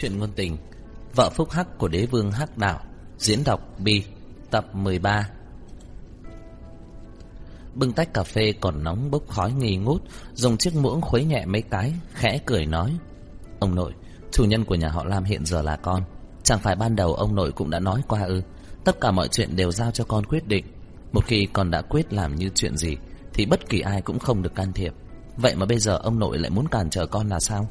Chuyện ngôn tình, Vợ phúc hắc của đế vương hắc đạo, Diễn đọc Bi, Tập 13 Bưng tách cà phê còn nóng bốc khói nghi ngút, Dùng chiếc muỗng khuấy nhẹ mấy cái, Khẽ cười nói, Ông nội, Chủ nhân của nhà họ Lam hiện giờ là con. Chẳng phải ban đầu ông nội cũng đã nói qua ư? Tất cả mọi chuyện đều giao cho con quyết định. Một khi con đã quyết làm như chuyện gì, Thì bất kỳ ai cũng không được can thiệp. Vậy mà bây giờ ông nội lại muốn cản trở con là sao?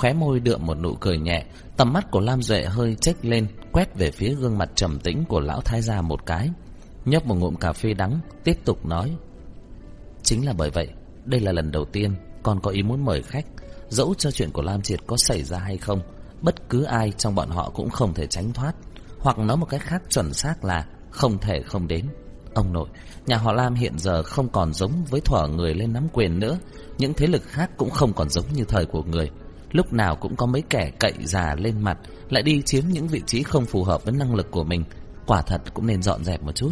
Khóe môi đượm một nụ cười nhẹ. Tầm mắt của Lam Duệ hơi chếch lên, Quét về phía gương mặt trầm tĩnh của lão thái gia một cái. Nhấp một ngụm cà phê đắng, Tiếp tục nói. Chính là bởi vậy, Đây là lần đầu tiên Con có ý muốn mời khách. Dẫu cho chuyện của Lam Triệt có xảy ra hay không, Bất cứ ai trong bọn họ cũng không thể tránh thoát. Hoặc nói một cách khác chuẩn xác là Không thể không đến. Ông nội, Nhà họ Lam hiện giờ không còn giống với thuở người lên nắm quyền nữa. Những thế lực khác cũng không còn giống như thời của người. Lúc nào cũng có mấy kẻ cậy già lên mặt, Lại đi chiếm những vị trí không phù hợp với năng lực của mình. Quả thật cũng nên dọn dẹp một chút.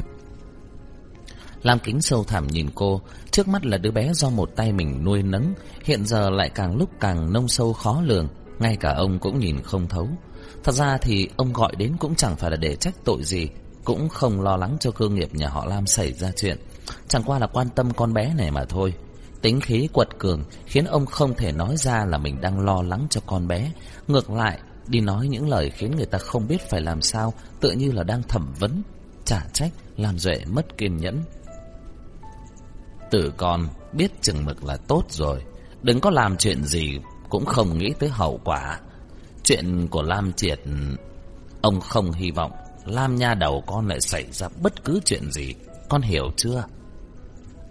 Lam kính sâu thẳm nhìn cô. Trước mắt là đứa bé do một tay mình nuôi nấng. Hiện giờ lại càng lúc càng nông sâu khó lường. Ngay cả ông cũng nhìn không thấu. Thật ra thì ông gọi đến cũng chẳng phải là để trách tội gì, Cũng không lo lắng cho cơ nghiệp nhà họ Lam xảy ra chuyện. Chẳng qua là quan tâm con bé này mà thôi. Tính khí quật cường khiến ông không thể nói ra là mình đang lo lắng cho con bé. Ngược lại, đi nói những lời khiến người ta không biết phải làm sao, tự như là đang thẩm vấn, trả trách, làm Duệ mất kiên nhẫn. Tử con biết chừng mực là tốt rồi, đừng có làm chuyện gì cũng không nghĩ tới hậu quả. Chuyện của Lam Triệt, ông không hy vọng Lam nha đầu con lại xảy ra bất cứ chuyện gì, con hiểu chưa?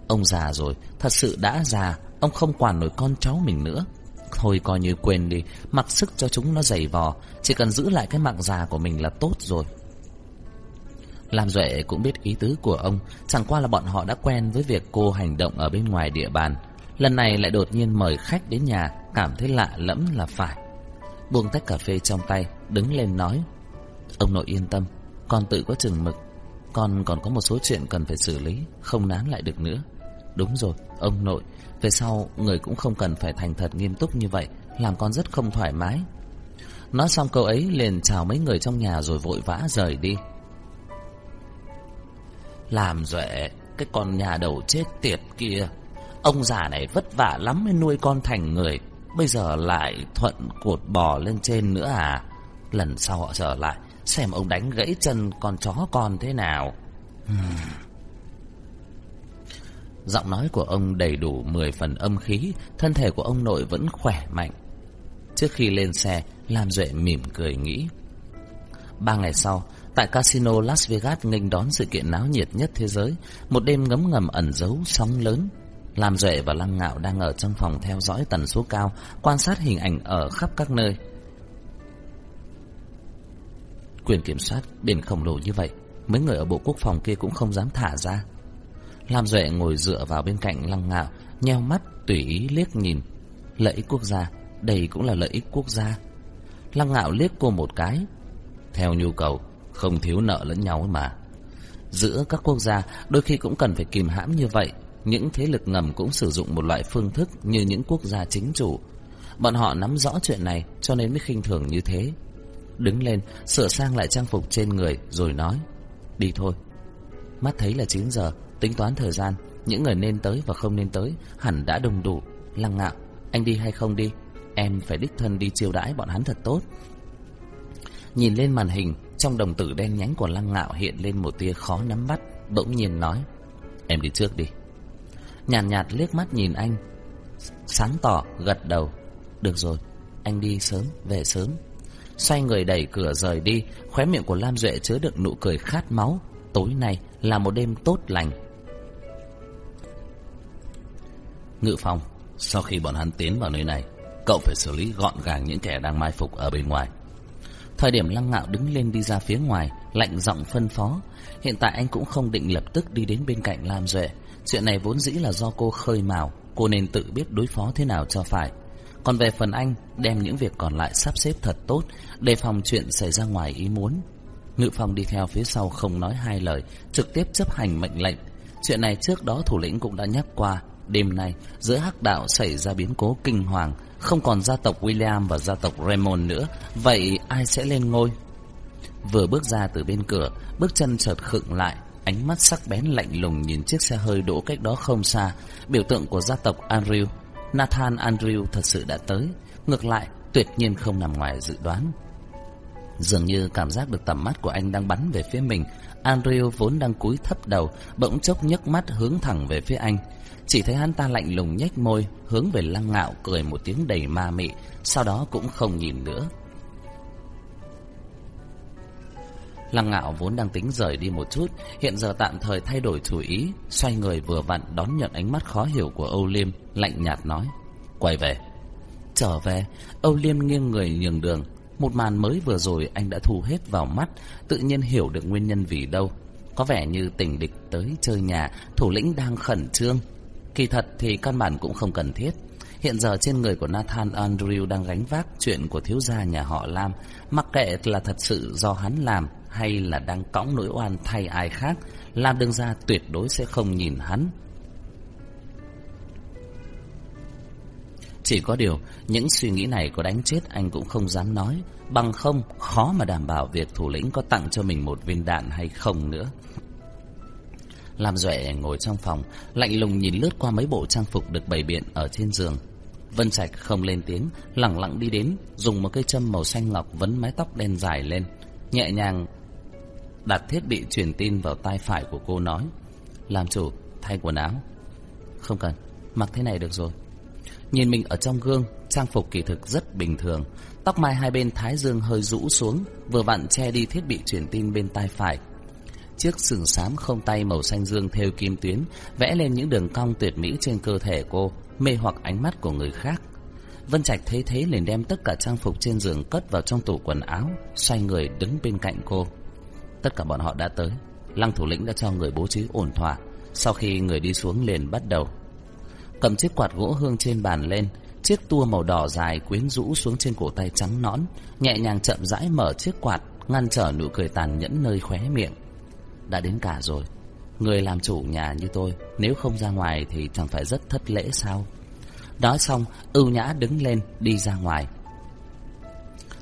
Ông già rồi, thật sự đã già, ông không quản nổi con cháu mình nữa. Thôi coi như quên đi, mặc sức cho chúng nó dày vò, chỉ cần giữ lại cái mạng già của mình là tốt rồi. Lam Duệ cũng biết ý tứ của ông, chẳng qua là bọn họ đã quen với việc cô hành động ở bên ngoài địa bàn. Lần này lại đột nhiên mời khách đến nhà, cảm thấy lạ lẫm là phải. Buông tách cà phê trong tay, đứng lên nói. Ông nội yên tâm, con tự có chừng mực, con còn có một số chuyện cần phải xử lý, không nán lại được nữa. Đúng rồi, ông nội, về sau người cũng không cần phải thành thật nghiêm túc như vậy, làm con rất không thoải mái. Nói xong câu ấy liền chào mấy người trong nhà rồi vội vã rời đi. Làm duệ, cái con nhà đầu chết tiệt kia, ông già này vất vả lắm mới nuôi con thành người, bây giờ lại thuận cột bò lên trên nữa à? Lần sau họ trở lại, xem ông đánh gãy chân con chó con thế nào. Hmm. Giọng nói của ông đầy đủ 10 phần âm khí, thân thể của ông nội vẫn khỏe mạnh. Trước khi lên xe, Lam Duệ mỉm cười nghĩ. Ba ngày sau, tại casino Las Vegas nghênh đón sự kiện náo nhiệt nhất thế giới, một đêm ngấm ngầm ẩn giấu sóng lớn. Lam Duệ và Lăng Ngạo đang ở trong phòng theo dõi tần số cao, quan sát hình ảnh ở khắp các nơi. Quyền kiểm soát biển khổng lồ như vậy, mấy người ở Bộ Quốc phòng kia cũng không dám thả ra. Lam Duệ ngồi dựa vào bên cạnh Lăng Ngạo, nheo mắt tùy ý liếc nhìn. Lợi ích quốc gia, đây cũng là lợi ích quốc gia. Lăng Ngạo liếc cô một cái. Theo nhu cầu, không thiếu nợ lẫn nhau mà. Giữa các quốc gia, đôi khi cũng cần phải kìm hãm như vậy. Những thế lực ngầm cũng sử dụng một loại phương thức như những quốc gia chính chủ. Bọn họ nắm rõ chuyện này cho nên mới khinh thường như thế. Đứng lên, sửa sang lại trang phục trên người rồi nói. Đi thôi. Mắt thấy là 9 giờ, Tính toán thời gian Những người nên tới và không nên tới Hẳn đã đồng đủ. Lăng ngạo Anh đi hay không đi? Em phải đích thân đi chiêu đãi bọn hắn thật tốt. Nhìn lên màn hình Trong đồng tử đen nhánh của lăng ngạo hiện lên một tia khó nắm bắt Bỗng nhiên nói Em đi trước đi. Nhàn nhạt, nhạt liếc mắt nhìn anh Sáng tỏ gật đầu Được rồi Anh đi sớm về sớm. Xoay người đẩy cửa rời đi Khóe miệng của Lam Duệ chứa đựng nụ cười khát máu. Tối nay là một đêm tốt lành. Ngự Phong, Sau khi bọn hắn tiến vào nơi này Cậu phải xử lý gọn gàng những kẻ đang mai phục ở bên ngoài. Thời điểm lăng ngạo đứng lên đi ra phía ngoài Lạnh giọng phân phó Hiện tại anh cũng không định lập tức đi đến bên cạnh Lam Duệ. Chuyện này vốn dĩ là do cô khơi mào Cô nên tự biết đối phó thế nào cho phải. Còn về phần anh Đem những việc còn lại sắp xếp thật tốt Đề phòng chuyện xảy ra ngoài ý muốn. Ngự Phong đi theo phía sau không nói hai lời Trực tiếp chấp hành mệnh lệnh. Chuyện này trước đó thủ lĩnh cũng đã nhắc qua Đêm nay, giữa hắc đạo xảy ra biến cố kinh hoàng, không còn gia tộc William và gia tộc Raymond nữa, vậy ai sẽ lên ngôi? Vừa bước ra từ bên cửa, bước chân chợt khựng lại, ánh mắt sắc bén lạnh lùng nhìn chiếc xe hơi đỗ cách đó không xa, biểu tượng của gia tộc Andrew. Nathan Andrew thật sự đã tới, ngược lại, tuyệt nhiên không nằm ngoài dự đoán. Dường như cảm giác được tầm mắt của anh đang bắn về phía mình, Andrew vốn đang cúi thấp đầu, bỗng chốc nhấc mắt hướng thẳng về phía anh. Chỉ thấy hắn ta lạnh lùng nhếch môi, hướng về lăng ngạo cười một tiếng đầy ma mị, sau đó cũng không nhìn nữa. Lăng ngạo vốn đang tính rời đi một chút, hiện giờ tạm thời thay đổi chủ ý, xoay người vừa vặn đón nhận ánh mắt khó hiểu của Âu Liêm, lạnh nhạt nói. Quay về. Trở về, Âu Liêm nghiêng người nhường đường. Một màn mới vừa rồi anh đã thu hết vào mắt, tự nhiên hiểu được nguyên nhân vì đâu. Có vẻ như tình địch tới chơi nhà, thủ lĩnh đang khẩn trương. Kỳ thật thì căn bản cũng không cần thiết. Hiện giờ trên người của Nathan Andrew đang gánh vác chuyện của thiếu gia nhà họ Lam, mặc kệ là thật sự do hắn làm hay là đang cõng nỗi oan thay ai khác, Lam đương gia tuyệt đối sẽ không nhìn hắn. Chỉ có điều, những suy nghĩ này có đánh chết anh cũng không dám nói, bằng không khó mà đảm bảo việc thủ lĩnh có tặng cho mình một viên đạn hay không nữa. Lam Duệ ngồi trong phòng, lạnh lùng nhìn lướt qua mấy bộ trang phục được bày biện ở trên giường. Vân Trạch không lên tiếng, lặng lặng đi đến, dùng một cây châm màu xanh ngọc vấn mái tóc đen dài lên, nhẹ nhàng đặt thiết bị truyền tin vào tai phải của cô nói: "Làm chủ, thay quần áo." "Không cần, mặc thế này được rồi." Nhìn mình ở trong gương, trang phục kỳ thực rất bình thường, tóc mai hai bên thái dương hơi rũ xuống, vừa vặn che đi thiết bị truyền tin bên tai phải. Chiếc sừng xám không tay màu xanh dương theo kim tuyến vẽ lên những đường cong tuyệt mỹ trên cơ thể cô, mê hoặc ánh mắt của người khác. Vân Trạch thấy thế liền đem tất cả trang phục trên giường cất vào trong tủ quần áo, xoay người đứng bên cạnh cô. Tất cả bọn họ đã tới, Lăng thủ lĩnh đã cho người bố trí ổn thỏa, sau khi người đi xuống liền bắt đầu. Cầm chiếc quạt gỗ hương trên bàn lên, chiếc tua màu đỏ dài quyến rũ xuống trên cổ tay trắng nõn, nhẹ nhàng chậm rãi mở chiếc quạt, ngăn trở nụ cười tàn nhẫn nơi khóe miệng. Đã đến cả rồi, người làm chủ nhà như tôi, nếu không ra ngoài thì chẳng phải rất thất lễ sao? Nói xong, ưu nhã đứng lên, đi ra ngoài.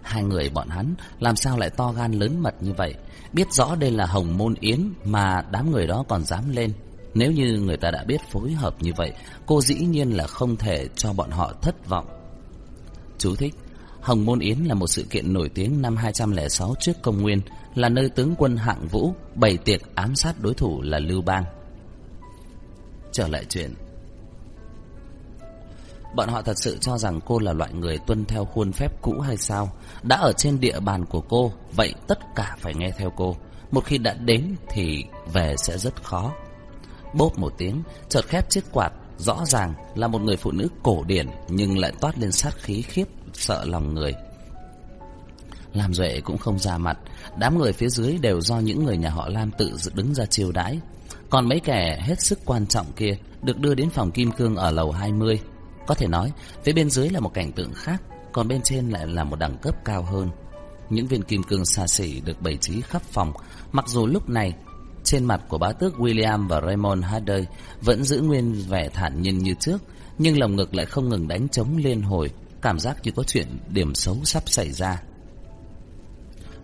Hai người bọn hắn làm sao lại to gan lớn mật như vậy? Biết rõ đây là hồng môn yến mà đám người đó còn dám lên. Nếu như người ta đã biết phối hợp như vậy, cô dĩ nhiên là không thể cho bọn họ thất vọng. Chú thích Hồng Môn Yến là một sự kiện nổi tiếng năm 206 trước công nguyên, là nơi tướng quân hạng vũ bày tiệc ám sát đối thủ là Lưu Bang. Trở lại chuyện Bọn họ thật sự cho rằng cô là loại người tuân theo khuôn phép cũ hay sao? Đã ở trên địa bàn của cô, vậy tất cả phải nghe theo cô. Một khi đã đến thì về sẽ rất khó. Bốp một tiếng, chợt khép chiếc quạt, rõ ràng là một người phụ nữ cổ điển nhưng lại toát lên sát khí khiếp sợ lòng người. Làm Duệ cũng không ra mặt, đám người phía dưới đều do những người nhà họ Lam tự đứng ra chiêu đãi. Còn mấy kẻ hết sức quan trọng kia được đưa đến phòng kim cương ở lầu 20. Có thể nói, phía bên dưới là một cảnh tượng khác, còn bên trên lại là một đẳng cấp cao hơn. Những viên kim cương xa xỉ được bày trí khắp phòng, mặc dù lúc này trên mặt của bá tước William và Raymond Harder vẫn giữ nguyên vẻ thản nhiên như trước, nhưng lồng ngực lại không ngừng đánh trống liên hồi, cảm giác như có chuyện điểm xấu sắp xảy ra.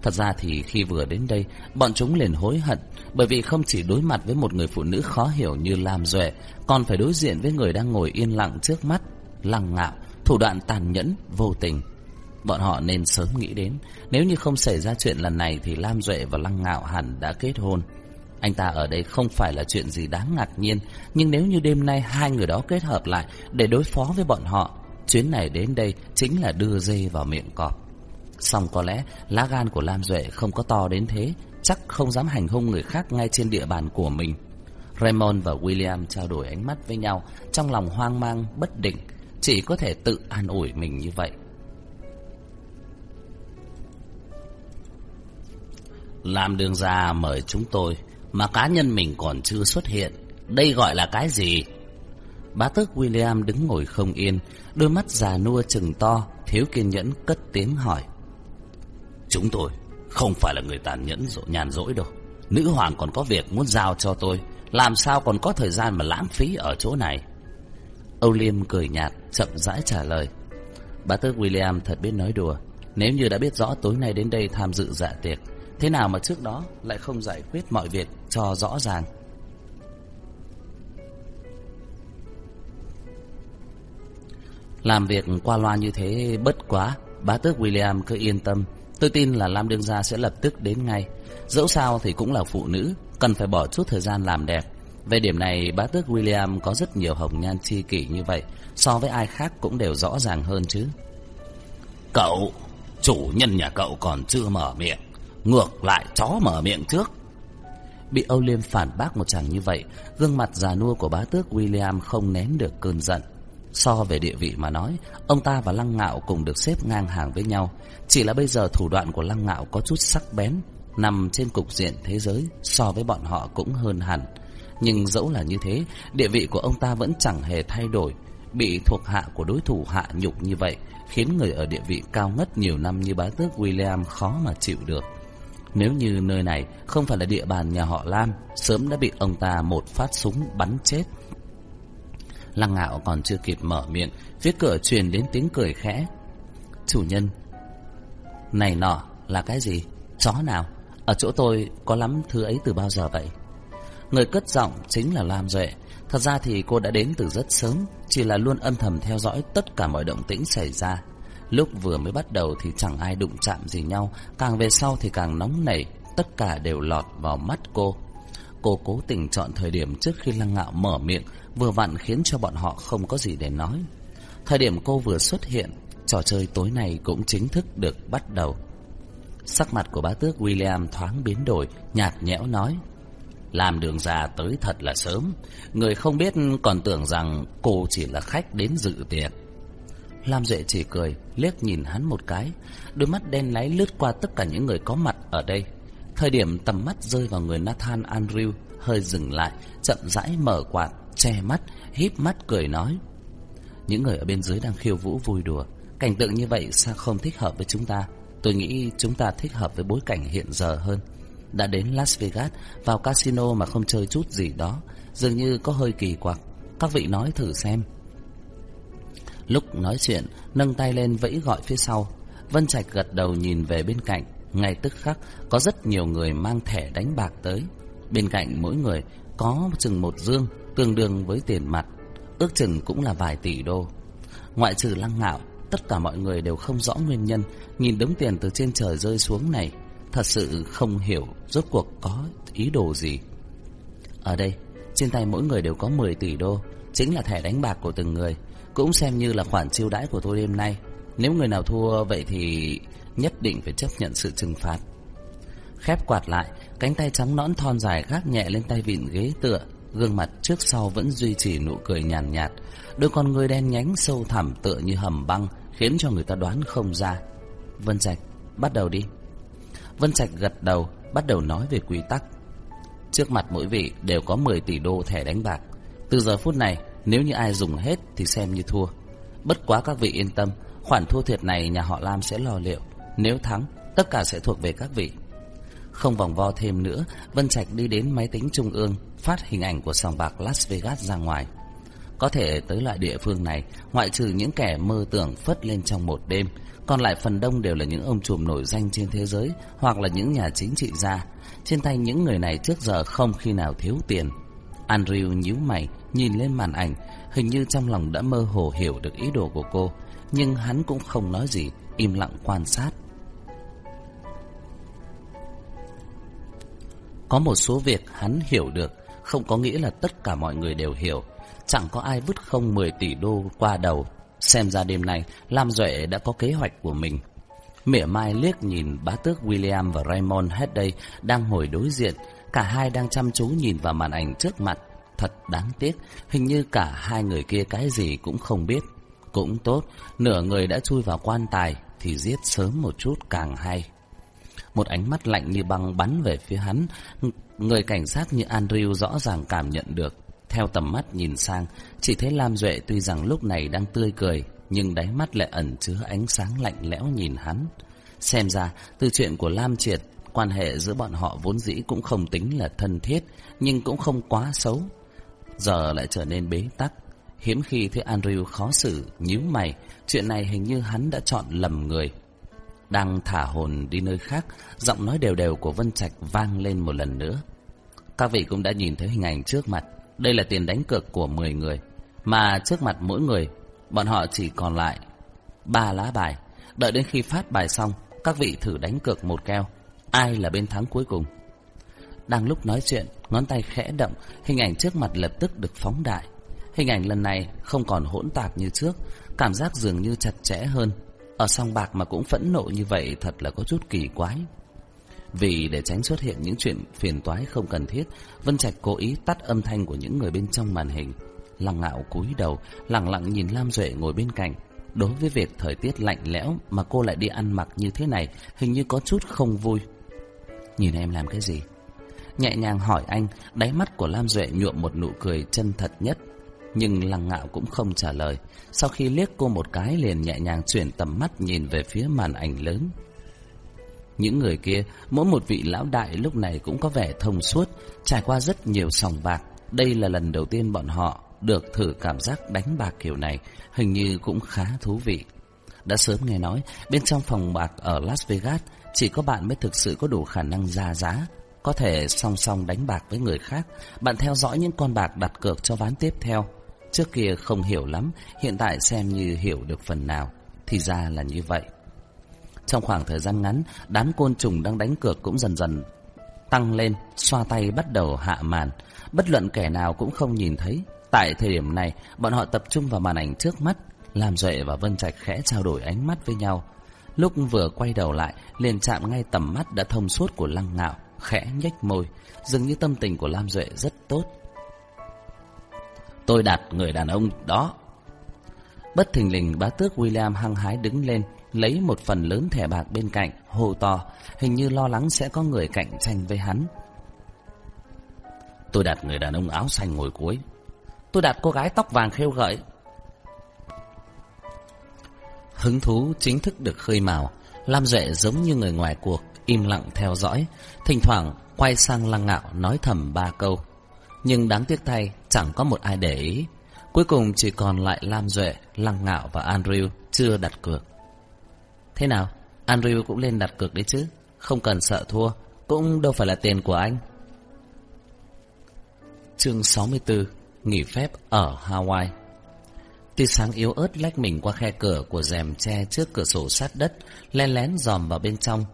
Thật ra thì khi vừa đến đây, bọn chúng liền hối hận, bởi vì không chỉ đối mặt với một người phụ nữ khó hiểu như Lam Duệ, còn phải đối diện với người đang ngồi yên lặng trước mắt, lăng ngạo, thủ đoạn tàn nhẫn, vô tình. Bọn họ nên sớm nghĩ đến, nếu như không xảy ra chuyện lần này thì Lam Duệ và Lăng Ngạo hẳn đã kết hôn. Anh ta ở đây không phải là chuyện gì đáng ngạc nhiên, nhưng nếu như đêm nay hai người đó kết hợp lại để đối phó với bọn họ, chuyến này đến đây chính là đưa dê vào miệng cọp. Xong có lẽ lá gan của Lam Duệ không có to đến thế, chắc không dám hành hung người khác ngay trên địa bàn của mình. Raymond và William trao đổi ánh mắt với nhau, trong lòng hoang mang, bất định, chỉ có thể tự an ủi mình như vậy. Làm đường ra mời chúng tôi mà cá nhân mình còn chưa xuất hiện. Đây gọi là cái gì? Bá tước William đứng ngồi không yên, đôi mắt già nua trừng to, thiếu kiên nhẫn cất tiếng hỏi. Chúng tôi không phải là người tàn nhẫn dỗ nhàn dỗi đâu. Nữ hoàng còn có việc muốn giao cho tôi, làm sao còn có thời gian mà lãng phí ở chỗ này. Âu Liêm cười nhạt, chậm rãi trả lời. Bá tước William thật biết nói đùa. Nếu như đã biết rõ tối nay đến đây tham dự dạ tiệc, thế nào mà trước đó lại không giải quyết mọi việc cho rõ ràng? Làm việc qua loa như thế bất quá, bá tước William cứ yên tâm. Tôi tin là Lam Đương Gia sẽ lập tức đến ngay. Dẫu sao thì cũng là phụ nữ, cần phải bỏ chút thời gian làm đẹp. Về điểm này, bá tước William có rất nhiều hồng nhan chi kỷ như vậy, so với ai khác cũng đều rõ ràng hơn chứ. Cậu, chủ nhân nhà cậu còn chưa mở miệng, ngược lại chó mở miệng trước. Bị Âu Liêm phản bác một chàng như vậy, gương mặt già nua của bá tước William không nén được cơn giận. So về địa vị mà nói, ông ta và Lăng Ngạo cùng được xếp ngang hàng với nhau. Chỉ là bây giờ thủ đoạn của Lăng Ngạo có chút sắc bén, nằm trên cục diện thế giới so với bọn họ cũng hơn hẳn. Nhưng dẫu là như thế, địa vị của ông ta vẫn chẳng hề thay đổi. Bị thuộc hạ của đối thủ hạ nhục như vậy, khiến người ở địa vị cao ngất nhiều năm như bá tước William khó mà chịu được. Nếu như nơi này không phải là địa bàn nhà họ Lam, sớm đã bị ông ta một phát súng bắn chết. Lăng ngạo còn chưa kịp mở miệng, phía cửa truyền đến tiếng cười khẽ. Chủ nhân, này nọ là cái gì? Chó nào? Ở chỗ tôi có lắm thứ ấy từ bao giờ vậy? Người cất giọng chính là Lam Duệ. Thật ra thì cô đã đến từ rất sớm, chỉ là luôn âm thầm theo dõi tất cả mọi động tĩnh xảy ra. Lúc vừa mới bắt đầu thì chẳng ai đụng chạm gì nhau, càng về sau thì càng nóng nảy, tất cả đều lọt vào mắt cô. Cô cố tình chọn thời điểm trước khi Lăng Ngạo mở miệng, vừa vặn khiến cho bọn họ không có gì để nói. Thời điểm cô vừa xuất hiện, trò chơi tối nay cũng chính thức được bắt đầu. Sắc mặt của bá tước William thoáng biến đổi, nhạt nhẽo nói. Làm đường già tới thật là sớm, người không biết còn tưởng rằng cô chỉ là khách đến dự tiệc. Lam Duệ chỉ cười, liếc nhìn hắn một cái, đôi mắt đen láy lướt qua tất cả những người có mặt ở đây. Thời điểm tầm mắt rơi vào người Nathan Andrew, hơi dừng lại, chậm rãi mở quạt, che mắt, híp mắt cười nói. Những người ở bên dưới đang khiêu vũ vui đùa, cảnh tượng như vậy sao không thích hợp với chúng ta? Tôi nghĩ chúng ta thích hợp với bối cảnh hiện giờ hơn. Đã đến Las Vegas, vào casino mà không chơi chút gì đó, dường như có hơi kỳ quặc. Các vị nói thử xem. Lúc nói chuyện, nâng tay lên vẫy gọi phía sau. Vân Trạch gật đầu nhìn về bên cạnh. Ngay tức khắc, có rất nhiều người mang thẻ đánh bạc tới. Bên cạnh mỗi người có chừng một dương, tương đương với tiền mặt. Ước chừng cũng là vài tỷ đô. Ngoại trừ lăng ngạo, tất cả mọi người đều không rõ nguyên nhân. Nhìn đống tiền từ trên trời rơi xuống này, thật sự không hiểu rốt cuộc có ý đồ gì. Ở đây, trên tay mỗi người đều có 10 tỷ đô, chính là thẻ đánh bạc của từng người. Cũng xem như là khoản chiêu đãi của tôi đêm nay Nếu người nào thua vậy thì Nhất định phải chấp nhận sự trừng phạt Khép quạt lại Cánh tay trắng nõn thon dài gác nhẹ lên tay vịn ghế tựa Gương mặt trước sau vẫn duy trì nụ cười nhàn nhạt, nhạt Đôi con người đen nhánh sâu thẳm tựa như hầm băng Khiến cho người ta đoán không ra. Vân Trạch bắt đầu đi. Vân Trạch gật đầu Bắt đầu nói về quy tắc. Trước mặt mỗi vị đều có 10 tỷ đô thẻ đánh bạc. Từ giờ phút này nếu như ai dùng hết thì xem như thua. Bất quá các vị yên tâm Khoản thua thiệt này nhà họ Lam sẽ lo liệu. Nếu thắng Tất cả sẽ thuộc về các vị. Không vòng vo thêm nữa Vân Trạch đi đến máy tính trung ương Phát hình ảnh của sòng bạc Las Vegas ra ngoài. Có thể tới loại địa phương này Ngoại trừ những kẻ mơ tưởng phất lên trong một đêm Còn lại phần đông đều là những ông trùm nổi danh trên thế giới Hoặc là những nhà chính trị gia. Trên tay những người này trước giờ không khi nào thiếu tiền. Andrew nhíu mày nhìn lên màn ảnh, hình như trong lòng đã mơ hồ hiểu được ý đồ của cô, nhưng hắn cũng không nói gì, im lặng quan sát. Có một số việc hắn hiểu được, không có nghĩa là tất cả mọi người đều hiểu. Chẳng có ai vứt không 10 tỷ đô qua đầu. Xem ra đêm nay, Lam Duệ đã có kế hoạch của mình. Mỉa mai liếc nhìn bá tước William và Raymond Hedday đang ngồi đối diện. Cả hai đang chăm chú nhìn vào màn ảnh trước mặt. Thật đáng tiếc, hình như cả hai người kia cái gì cũng không biết. Cũng tốt, nửa người đã chui vào quan tài thì giết sớm một chút càng hay. Một ánh mắt lạnh như băng bắn về phía hắn, người cảnh sát như Andrew rõ ràng cảm nhận được. Theo tầm mắt nhìn sang, chỉ thấy Lam Duệ tuy rằng lúc này đang tươi cười, nhưng đáy mắt lại ẩn chứa ánh sáng lạnh lẽo nhìn hắn. Xem ra, từ chuyện của Lam Triệt, quan hệ giữa bọn họ vốn dĩ cũng không tính là thân thiết, nhưng cũng không quá xấu giờ lại trở nên bế tắc. Hiếm khi thấy Andrew khó xử, nhíu mày, chuyện này hình như hắn đã chọn lầm người. Đang thả hồn đi nơi khác, giọng nói đều đều của Vân Trạch vang lên một lần nữa. Các vị cũng đã nhìn thấy hình ảnh trước mặt, đây là tiền đánh cược của 10 người, mà trước mặt mỗi người, bọn họ chỉ còn lại ba lá bài. Đợi đến khi phát bài xong, các vị thử đánh cược một keo, ai là bên thắng cuối cùng. Đang lúc nói chuyện, ngón tay khẽ động, hình ảnh trước mặt lập tức được phóng đại. Hình ảnh lần này không còn hỗn tạp như trước, cảm giác dường như chặt chẽ hơn. Ở song bạc mà cũng phẫn nộ như vậy thật là có chút kỳ quái. Vì để tránh xuất hiện những chuyện phiền toái không cần thiết, Vân Trạch cố ý tắt âm thanh của những người bên trong màn hình. Lăng ngạo cúi đầu, lặng lặng nhìn Lam Duệ ngồi bên cạnh. Đối với việc thời tiết lạnh lẽo mà cô lại đi ăn mặc như thế này, hình như có chút không vui. Nhìn em làm cái gì? Nhẹ nhàng hỏi anh, đáy mắt của Lam Duệ nhuộm một nụ cười chân thật nhất. Nhưng lăng ngạo cũng không trả lời. Sau khi liếc cô một cái liền nhẹ nhàng chuyển tầm mắt nhìn về phía màn ảnh lớn. Những người kia, mỗi một vị lão đại lúc này cũng có vẻ thông suốt, trải qua rất nhiều sòng bạc. Đây là lần đầu tiên bọn họ được thử cảm giác đánh bạc kiểu này, hình như cũng khá thú vị. Đã sớm nghe nói, bên trong phòng bạc ở Las Vegas, chỉ có bạn mới thực sự có đủ khả năng ra giá, có thể song song đánh bạc với người khác. Bạn theo dõi những con bạc đặt cược cho ván tiếp theo. Trước kia không hiểu lắm, hiện tại xem như hiểu được phần nào. Thì ra là như vậy. Trong khoảng thời gian ngắn, đám côn trùng đang đánh cược cũng dần dần tăng lên, xoa tay bắt đầu hạ màn. Bất luận kẻ nào cũng không nhìn thấy. Tại thời điểm này, bọn họ tập trung vào màn ảnh trước mắt. Làm Duệ và Vân Trạch khẽ trao đổi ánh mắt với nhau. Lúc vừa quay đầu lại, liền chạm ngay tầm mắt đã thông suốt của Lăng Ngạo, khẽ nhếch môi, dường như tâm tình của Lam Duệ rất tốt. Tôi đặt người đàn ông đó. Bất thình lình bá tước William hăng hái đứng lên, lấy một phần lớn thẻ bạc bên cạnh, hô to, hình như lo lắng sẽ có người cạnh tranh với hắn. Tôi đặt người đàn ông áo xanh ngồi cuối. Tôi đặt cô gái tóc vàng khêu gợi. Hứng thú chính thức được khơi mào, Lam Duệ giống như người ngoài cuộc, im lặng theo dõi, thỉnh thoảng quay sang lăng ngạo nói thầm ba câu. Nhưng đáng tiếc thay, chẳng có một ai để ý. Cuối cùng chỉ còn lại Lam Duệ, Lăng Ngạo và Andrew chưa đặt cược. Thế nào? Andrew cũng lên đặt cược đấy chứ. Không cần sợ thua, cũng đâu phải là tiền của anh. Chương 64 Nghỉ phép ở Hawaii Tia sáng yếu ớt lách mình qua khe cửa của rèm tre trước cửa sổ sát đất, len lén dòm vào bên trong.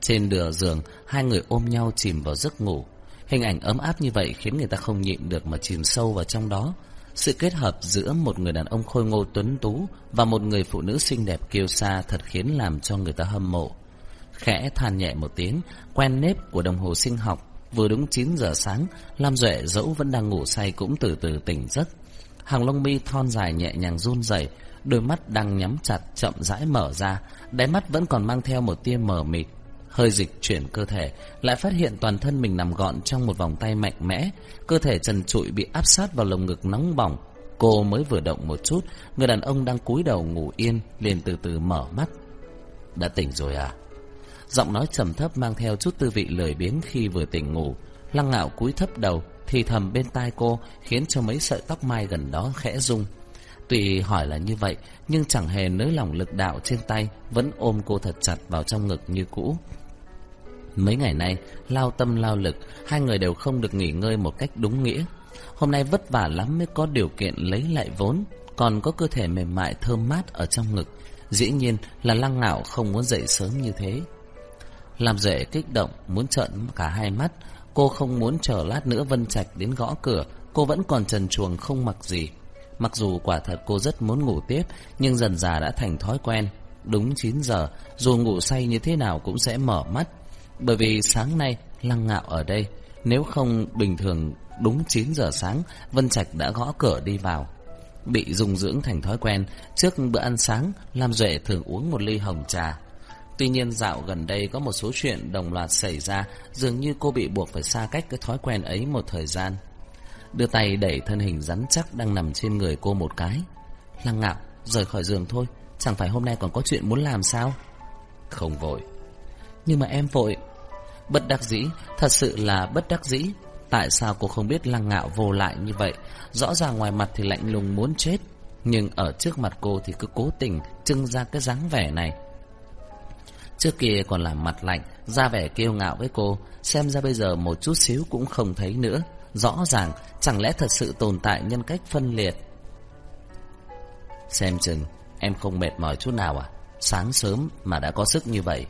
Trên đừa giường, hai người ôm nhau chìm vào giấc ngủ. Hình ảnh ấm áp như vậy khiến người ta không nhịn được mà chìm sâu vào trong đó. Sự kết hợp giữa một người đàn ông khôi ngô tuấn tú và một người phụ nữ xinh đẹp kiêu sa thật khiến làm cho người ta hâm mộ. Khẽ than nhẹ một tiếng, quen nếp của đồng hồ sinh học, vừa đúng 9 giờ sáng, Lam Duệ dẫu vẫn đang ngủ say cũng từ từ tỉnh giấc. Hàng lông mi thon dài nhẹ nhàng run rẩy, đôi mắt đang nhắm chặt chậm rãi mở ra, đáy mắt vẫn còn mang theo một tia mờ mịt. Hơi dịch chuyển cơ thể, lại phát hiện toàn thân mình nằm gọn trong một vòng tay mạnh mẽ, cơ thể trần trụi bị áp sát vào lồng ngực nóng bỏng. Cô mới vừa động một chút, người đàn ông đang cúi đầu ngủ yên, liền từ từ mở mắt. Đã tỉnh rồi à? Giọng nói trầm thấp mang theo chút tư vị lười biếng khi vừa tỉnh ngủ. Lăng ngạo cúi thấp đầu, thì thầm bên tai cô, khiến cho mấy sợi tóc mai gần đó khẽ rung. Tuy hỏi là như vậy, nhưng chẳng hề nới lỏng lực đạo trên tay, vẫn ôm cô thật chặt vào trong ngực như cũ. Mấy ngày nay, lao tâm lao lực, hai người đều không được nghỉ ngơi một cách đúng nghĩa. Hôm nay vất vả lắm mới có điều kiện lấy lại vốn, còn có cơ thể mềm mại thơm mát ở trong ngực. Dĩ nhiên là lăng ngạo không muốn dậy sớm như thế. Làm dễ kích động, muốn trợn cả hai mắt. Cô không muốn chờ lát nữa Vân Trạch đến gõ cửa, cô vẫn còn trần chuồng không mặc gì. Mặc dù quả thật cô rất muốn ngủ tiếp, nhưng dần già đã thành thói quen. Đúng 9 giờ, dù ngủ say như thế nào cũng sẽ mở mắt. Bởi vì sáng nay, Lăng Ngạo ở đây. Nếu không bình thường đúng 9 giờ sáng, Vân Trạch đã gõ cửa đi vào. Bị dùng dưỡng thành thói quen, trước bữa ăn sáng, Lam Duệ thường uống một ly hồng trà. Tuy nhiên dạo gần đây có một số chuyện đồng loạt xảy ra, dường như cô bị buộc phải xa cách cái thói quen ấy một thời gian. Đưa tay đẩy thân hình rắn chắc đang nằm trên người cô một cái. Lăng ngạo, rời khỏi giường thôi, chẳng phải hôm nay còn có chuyện muốn làm sao? Không vội. Nhưng mà em vội. Bất đắc dĩ, thật sự là bất đắc dĩ. Tại sao cô không biết lăng ngạo vô lại như vậy? Rõ ràng ngoài mặt thì lạnh lùng muốn chết Nhưng ở trước mặt cô thì cứ cố tình Trưng ra cái dáng vẻ này. Trước kia còn làm mặt lạnh Ra vẻ kiêu ngạo với cô Xem ra bây giờ một chút xíu cũng không thấy nữa. Rõ ràng chẳng lẽ thật sự tồn tại nhân cách phân liệt? Xem chừng em không mệt mỏi chút nào à? Sáng sớm mà đã có sức như vậy.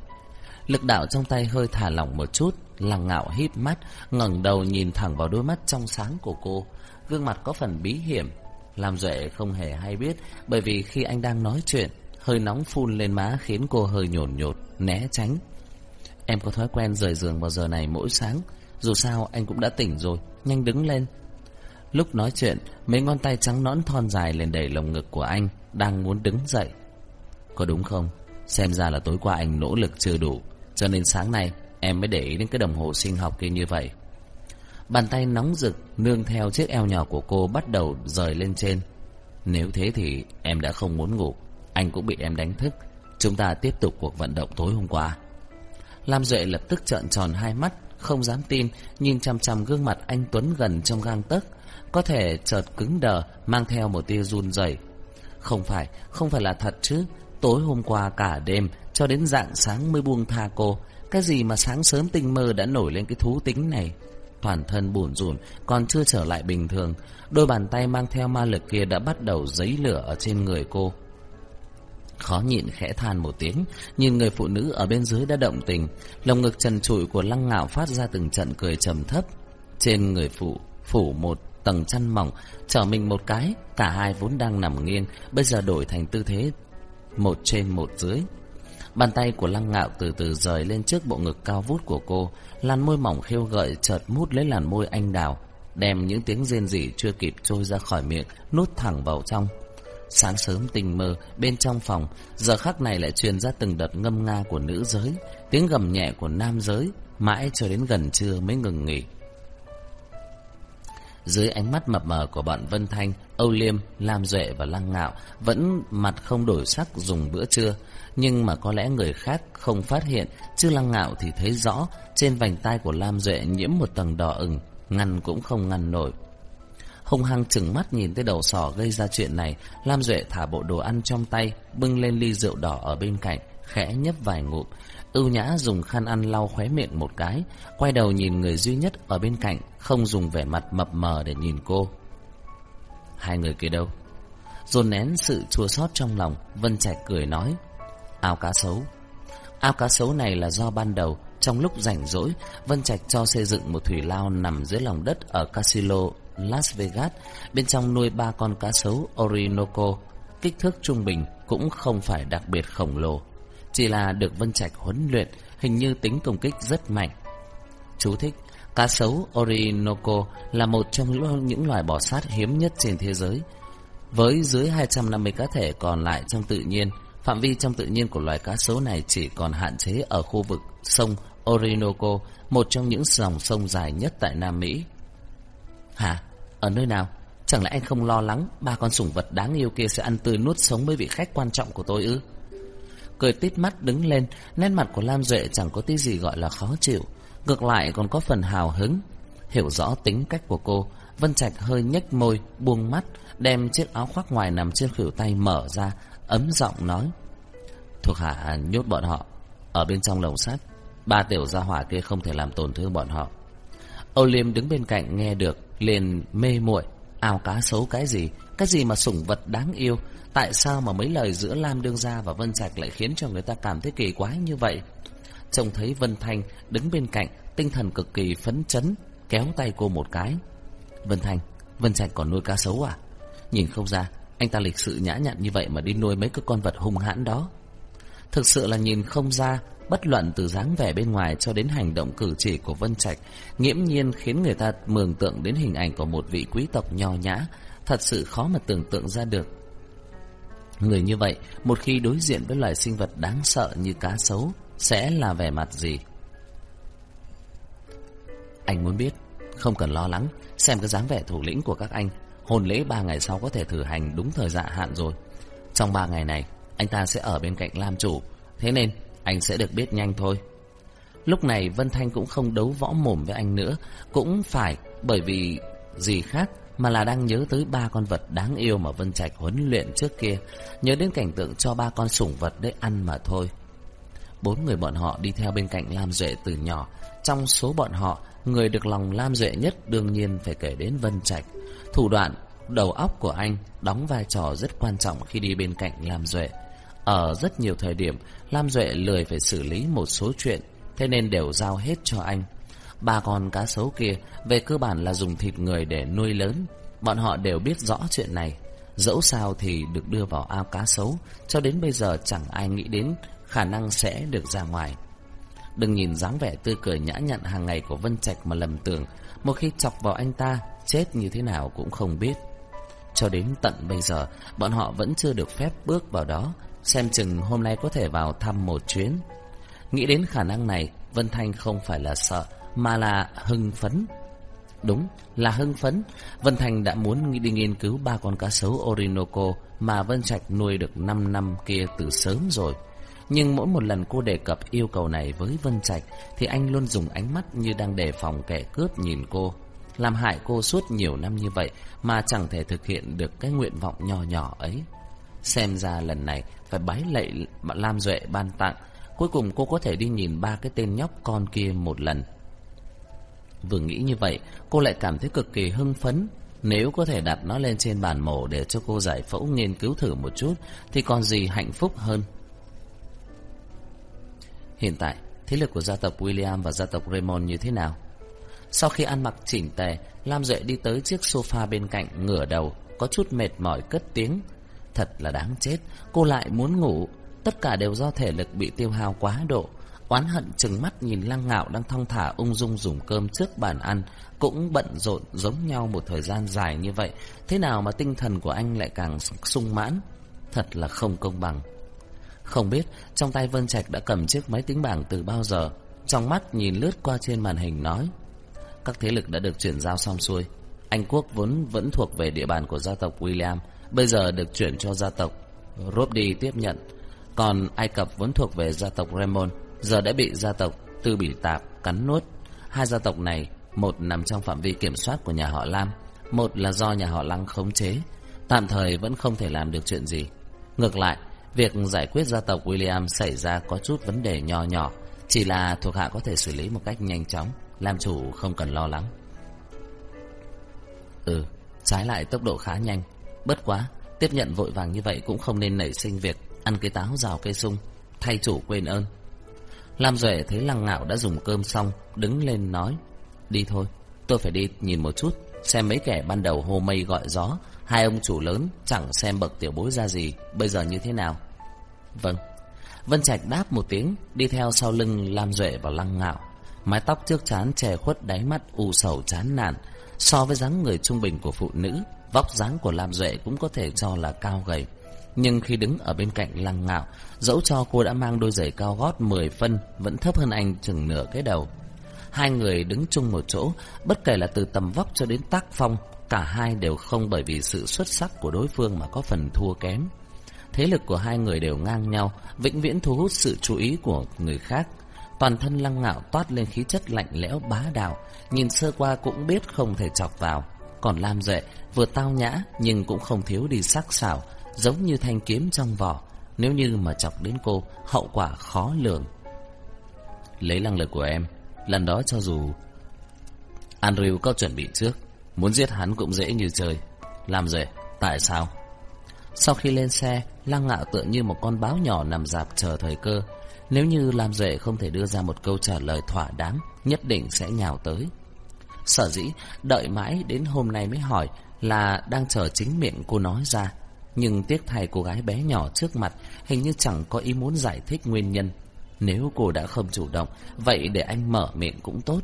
Lực đạo trong tay hơi thả lỏng một chút Lăng ngạo hít mắt, ngẩng đầu nhìn thẳng vào đôi mắt trong sáng của cô. Gương mặt có phần bí hiểm, Làm Duệ không hề hay biết, Bởi vì khi anh đang nói chuyện, Hơi nóng phun lên má khiến cô hơi nhổn nhột, Né tránh. Em có thói quen rời giường vào giờ này mỗi sáng, Dù sao anh cũng đã tỉnh rồi, Nhanh đứng lên. Lúc nói chuyện, Mấy ngón tay trắng nõn thon dài lên đẩy lồng ngực của anh, Đang muốn đứng dậy. Có đúng không? Xem ra là tối qua anh nỗ lực chưa đủ. Cho nên sáng nay em mới để ý đến cái đồng hồ sinh học kia như vậy. Bàn tay nóng rực Nương theo chiếc eo nhỏ của cô Bắt đầu rời lên trên. Nếu thế thì em đã không muốn ngủ. Anh cũng bị em đánh thức. Chúng ta tiếp tục cuộc vận động tối hôm qua. Lam Duệ lập tức trợn tròn hai mắt Không dám tin Nhìn chăm chăm gương mặt anh Tuấn gần trong gang tấc Có thể chợt cứng đờ Mang theo một tia run rẩy. Không phải, không phải là thật chứ. Tối hôm qua cả đêm Cho đến dạng sáng mới buông tha cô. Cái gì mà sáng sớm tinh mơ đã nổi lên cái thú tính này? Toàn thân bùn rùn, Còn chưa trở lại bình thường. Đôi bàn tay mang theo ma lực kia đã bắt đầu giấy lửa ở trên người cô. Khó nhịn khẽ than một tiếng, Nhìn người phụ nữ ở bên dưới đã động tình. Lồng ngực trần trụi của lăng ngạo phát ra từng trận cười trầm thấp. Trên người phụ, Phủ một tầng chăn mỏng, Trở mình một cái, Cả hai vốn đang nằm nghiêng, Bây giờ đổi thành tư thế một trên một dưới. Bàn tay của lăng ngạo từ từ rời lên trước bộ ngực cao vút của cô, Làn môi mỏng khêu gợi chợt mút lấy làn môi anh đào, Đem những tiếng rên rỉ chưa kịp trôi ra khỏi miệng Nuốt thẳng vào trong. Sáng sớm tình mơ, Bên trong phòng, Giờ khắc này lại truyền ra từng đợt ngâm nga của nữ giới, Tiếng gầm nhẹ của nam giới, Mãi cho đến gần trưa mới ngừng nghỉ dưới ánh mắt mập mờ của bọn Vân Thanh, Âu Liêm, Lam Duệ và Lăng Ngạo vẫn mặt không đổi sắc dùng bữa trưa. Nhưng mà có lẽ người khác không phát hiện, chứ Lăng Ngạo thì thấy rõ trên vành tay của Lam Duệ nhiễm một tầng đỏ ửng, ngăn cũng không ngăn nổi. Hùng hăng chừng mắt nhìn tới đầu sỏ gây ra chuyện này, Lam Duệ thả bộ đồ ăn trong tay, bưng lên ly rượu đỏ ở bên cạnh, khẽ nhấp vài ngụm. Ưu nhã dùng khăn ăn lau khóe miệng một cái, quay đầu nhìn người duy nhất ở bên cạnh, không dùng vẻ mặt mập mờ để nhìn cô. Hai người kia đâu? Dồn nén sự chua xót trong lòng, Vân Trạch cười nói, ao cá sấu. Ao cá sấu này là do ban đầu, trong lúc rảnh rỗi, Vân Trạch cho xây dựng một thủy lao nằm dưới lòng đất ở Casino Las Vegas, bên trong nuôi ba con cá sấu Orinoco, kích thước trung bình cũng không phải đặc biệt khổng lồ. Chỉ là được Vân Trạch huấn luyện, hình như tính công kích rất mạnh. Chú thích, cá sấu Orinoco là một trong những loài bò sát hiếm nhất trên thế giới. Với dưới 250 cá thể còn lại trong tự nhiên, phạm vi trong tự nhiên của loài cá sấu này chỉ còn hạn chế ở khu vực sông Orinoco, một trong những dòng sông dài nhất tại Nam Mỹ. Hả? Ở nơi nào? Chẳng lẽ anh không lo lắng ba con sủng vật đáng yêu kia sẽ ăn tươi nuốt sống mấy vị khách quan trọng của tôi ư? Cười tít mắt đứng lên, nét mặt của Lam Duệ chẳng có tí gì gọi là khó chịu, ngược lại còn có phần hào hứng. Hiểu rõ tính cách của cô, Vân Trạch hơi nhếch môi, buông mắt, đem chiếc áo khoác ngoài nằm trên khuỷu tay mở ra, ấm giọng nói. Thuộc hạ nhốt bọn họ, ở bên trong lồng sắt, ba tiểu gia hỏa kia không thể làm tổn thương bọn họ. Âu Liêm đứng bên cạnh nghe được, liền mê muội, ao cá xấu cái gì, cái gì mà sủng vật đáng yêu, Tại sao mà mấy lời giữa Lam Đương Gia và Vân Trạch lại khiến cho người ta cảm thấy kỳ quái như vậy? Trông thấy Vân Thanh đứng bên cạnh, tinh thần cực kỳ phấn chấn, kéo tay cô một cái. Vân Thanh, Vân Trạch còn nuôi cá sấu à? Nhìn không ra, anh ta lịch sự nhã nhặn như vậy mà đi nuôi mấy cái con vật hung hãn đó. Thực sự là nhìn không ra, bất luận từ dáng vẻ bên ngoài cho đến hành động cử chỉ của Vân Trạch, nghiễm nhiên khiến người ta mường tượng đến hình ảnh của một vị quý tộc nho nhã, thật sự khó mà tưởng tượng ra được. Người như vậy, một khi đối diện với loài sinh vật đáng sợ như cá sấu, sẽ là vẻ mặt gì? Anh muốn biết, không cần lo lắng, xem cái dáng vẻ thủ lĩnh của các anh, hồn lễ ba ngày sau có thể thử hành đúng thời dạ hạn rồi. Trong ba ngày này, anh ta sẽ ở bên cạnh Lam chủ, thế nên anh sẽ được biết nhanh thôi. Lúc này Vân Thanh cũng không đấu võ mồm với anh nữa Cũng phải bởi vì gì khác mà là đang nhớ tới ba con vật đáng yêu mà Vân Trạch huấn luyện trước kia Nhớ đến cảnh tượng cho ba con sủng vật đấy ăn mà thôi. Bốn người bọn họ đi theo bên cạnh Lam Duệ từ nhỏ. Trong số bọn họ Người được lòng Lam Duệ nhất đương nhiên phải kể đến Vân Trạch. Thủ đoạn, đầu óc của anh đóng vai trò rất quan trọng khi đi bên cạnh Lam Duệ. Ở rất nhiều thời điểm Lam Duệ lười phải xử lý một số chuyện Thế nên đều giao hết cho anh. Ba con cá sấu kia Về cơ bản là dùng thịt người để nuôi lớn. Bọn họ đều biết rõ chuyện này. Dẫu sao thì được đưa vào ao cá sấu, Cho đến bây giờ chẳng ai nghĩ đến Khả năng sẽ được ra ngoài. Đừng nhìn dáng vẻ tươi cười nhã nhặn hàng ngày của Vân Trạch mà lầm tưởng Một khi chọc vào anh ta, Chết như thế nào cũng không biết. Cho đến tận bây giờ, Bọn họ vẫn chưa được phép bước vào đó. Xem chừng hôm nay có thể vào thăm một chuyến. Nghĩ đến khả năng này, Vân Thanh không phải là sợ mà là hưng phấn. Đúng, là hưng phấn. Vân Thành đã muốn đi nghiên cứu ba con cá sấu Orinoco Mà Vân Trạch nuôi được 5 năm kia từ sớm rồi. Nhưng mỗi một lần cô đề cập yêu cầu này với Vân Trạch Thì anh luôn dùng ánh mắt như đang đề phòng kẻ cướp nhìn cô. Làm hại cô suốt nhiều năm như vậy Mà chẳng thể thực hiện được cái nguyện vọng nhỏ nhỏ ấy. Xem ra lần này phải bái lạy Lam Duệ ban tặng. Cuối cùng cô có thể đi nhìn ba cái tên nhóc con kia một lần. Vừa nghĩ như vậy, Cô lại cảm thấy cực kỳ hưng phấn. Nếu có thể đặt nó lên trên bàn mổ Để cho cô giải phẫu nghiên cứu thử một chút, Thì còn gì hạnh phúc hơn. Hiện tại, Thế lực của gia tộc William và gia tộc Raymond như thế nào? Sau khi ăn mặc chỉnh tề, Lam Duệ đi tới chiếc sofa bên cạnh Ngửa đầu, Có chút mệt mỏi cất tiếng. Thật là đáng chết, Cô lại muốn ngủ. Tất cả đều do thể lực bị tiêu hao quá độ. Oán hận chừng mắt nhìn lăng ngạo đang thong thả ung dung dùng cơm trước bàn ăn, Cũng bận rộn giống nhau một thời gian dài như vậy. Thế nào mà tinh thần của anh lại càng sung mãn? Thật là không công bằng. Không biết, trong tay Vân Trạch đã cầm chiếc máy tính bảng từ bao giờ? Trong mắt nhìn lướt qua trên màn hình nói, Các thế lực đã được chuyển giao xong xuôi. Anh Quốc vốn vẫn thuộc về địa bàn của gia tộc William, Bây giờ được chuyển cho gia tộc Robdi tiếp nhận. Còn Ai Cập vốn thuộc về gia tộc Raymond. Giờ đã bị gia tộc Tư Bỉ Tạp cắn nuốt. Hai gia tộc này, Một nằm trong phạm vi kiểm soát của nhà họ Lam, Một là do nhà họ Lăng khống chế, Tạm thời vẫn không thể làm được chuyện gì. Ngược lại, Việc giải quyết gia tộc William xảy ra có chút vấn đề nhỏ nhỏ, Chỉ là thuộc hạ có thể xử lý một cách nhanh chóng Làm chủ không cần lo lắng. Ừ Trái lại tốc độ khá nhanh. Bất quá, Tiếp nhận vội vàng như vậy cũng không nên nảy sinh việc Ăn cái táo rào cây sung. Thay chủ quên ơn. Lam Duệ thấy lăng ngạo đã dùng cơm xong, Đứng lên nói, Đi thôi, tôi phải đi nhìn một chút, Xem mấy kẻ ban đầu hô mây gọi gió, Hai ông chủ lớn chẳng xem bậc tiểu bối ra gì, Bây giờ như thế nào? Vâng. Vân Trạch đáp một tiếng, Đi theo sau lưng Lam Duệ và lăng ngạo. Mái tóc trước chán che khuất đáy mắt u sầu chán nản, So với dáng người trung bình của phụ nữ, Vóc dáng của Lam Duệ cũng có thể cho là cao gầy nhưng khi đứng ở bên cạnh lăng ngạo, Dẫu cho cô đã mang đôi giày cao gót 10 phân, Vẫn thấp hơn anh chừng nửa cái đầu. Hai người đứng chung một chỗ, Bất kể là từ tầm vóc cho đến tác phong, Cả hai đều không bởi vì sự xuất sắc của đối phương mà có phần thua kém. Thế lực của hai người đều ngang nhau, Vĩnh viễn thu hút sự chú ý của người khác. Toàn thân lăng ngạo toát lên khí chất lạnh lẽo bá đạo, Nhìn sơ qua cũng biết không thể chọc vào. Còn Lam Duệ vừa tao nhã Nhưng cũng không thiếu đi sắc sảo giống như thanh kiếm trong vỏ. Nếu như mà chọc đến cô, hậu quả khó lường. Lấy năng lực của em, lần đó cho dù Andrew có chuẩn bị trước, muốn giết hắn cũng dễ như chơi. Làm gì? Tại sao? Sau khi lên xe, Lăng Ngạo tựa như một con báo nhỏ nằm dạp chờ thời cơ. Nếu như làm Duệ không thể đưa ra một câu trả lời thỏa đáng, nhất định sẽ nhào tới. Sở dĩ, đợi mãi đến hôm nay mới hỏi là đang chờ chính miệng cô nói ra. Nhưng tiếc thay cô gái bé nhỏ trước mặt Hình như chẳng có ý muốn giải thích nguyên nhân. Nếu cô đã không chủ động, Vậy để anh mở miệng cũng tốt.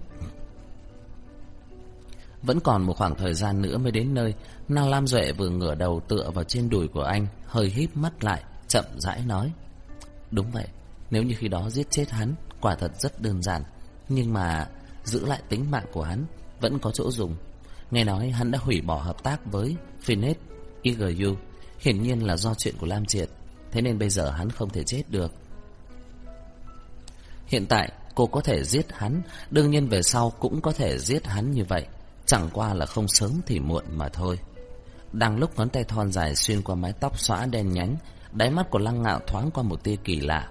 Vẫn còn một khoảng thời gian nữa mới đến nơi Nào Lam Duệ vừa ngửa đầu tựa vào trên đùi của anh, Hơi híp mắt lại, Chậm rãi nói, Đúng vậy, Nếu như khi đó giết chết hắn, Quả thật rất đơn giản, Nhưng mà giữ lại tính mạng của hắn Vẫn có chỗ dùng. Nghe nói hắn đã hủy bỏ hợp tác với Finet IGU Hiển nhiên là do chuyện của Lam Triệt Thế nên bây giờ hắn không thể chết được Hiện tại cô có thể giết hắn, đương nhiên về sau cũng có thể giết hắn như vậy. Chẳng qua là không sớm thì muộn mà thôi. Đang lúc ngón tay thon dài xuyên qua mái tóc xõa đen nhánh, đáy mắt của lăng ngạo thoáng qua một tia kỳ lạ.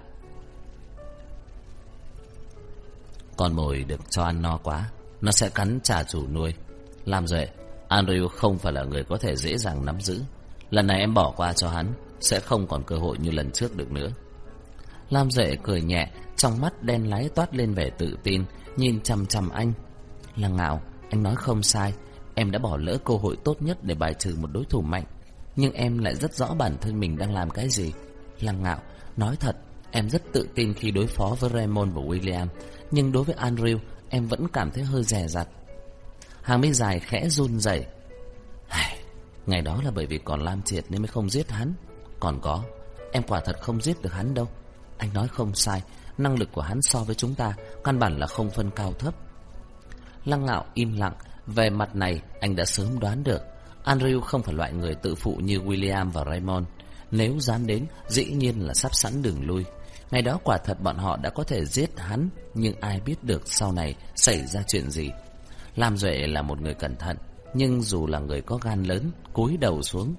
Con mồi được cho ăn no quá, nó sẽ cắn trả chủ nuôi. Làm rồi, Andrew không phải là người có thể dễ dàng nắm giữ. Lần này em bỏ qua cho hắn, sẽ không còn cơ hội như lần trước được nữa. Lam Duệ cười nhẹ, trong mắt đen láy toát lên vẻ tự tin, nhìn chằm chằm anh. Lăng ngạo, anh nói không sai, em đã bỏ lỡ cơ hội tốt nhất để bài trừ một đối thủ mạnh. Nhưng em lại rất rõ bản thân mình đang làm cái gì. Lăng ngạo, nói thật, em rất tự tin khi đối phó với Raymond và William. Nhưng đối với Andrew, em vẫn cảm thấy hơi rè rặt. Hàng mi dài khẽ run rẩy. Ngày đó là bởi vì còn Lam Triệt nên mới không giết hắn. Còn có, em quả thật không giết được hắn đâu. Anh nói không sai, năng lực của hắn so với chúng ta căn bản là không phân cao thấp. Lăng ngạo im lặng, về mặt này anh đã sớm đoán được. Andrew không phải loại người tự phụ như William và Raymond. Nếu dám đến, dĩ nhiên là sắp sẵn đường lui. Ngày đó quả thật bọn họ đã có thể giết hắn, nhưng ai biết được sau này xảy ra chuyện gì. Lam Duệ là một người cẩn thận, nhưng dù là người có gan lớn, cúi đầu xuống.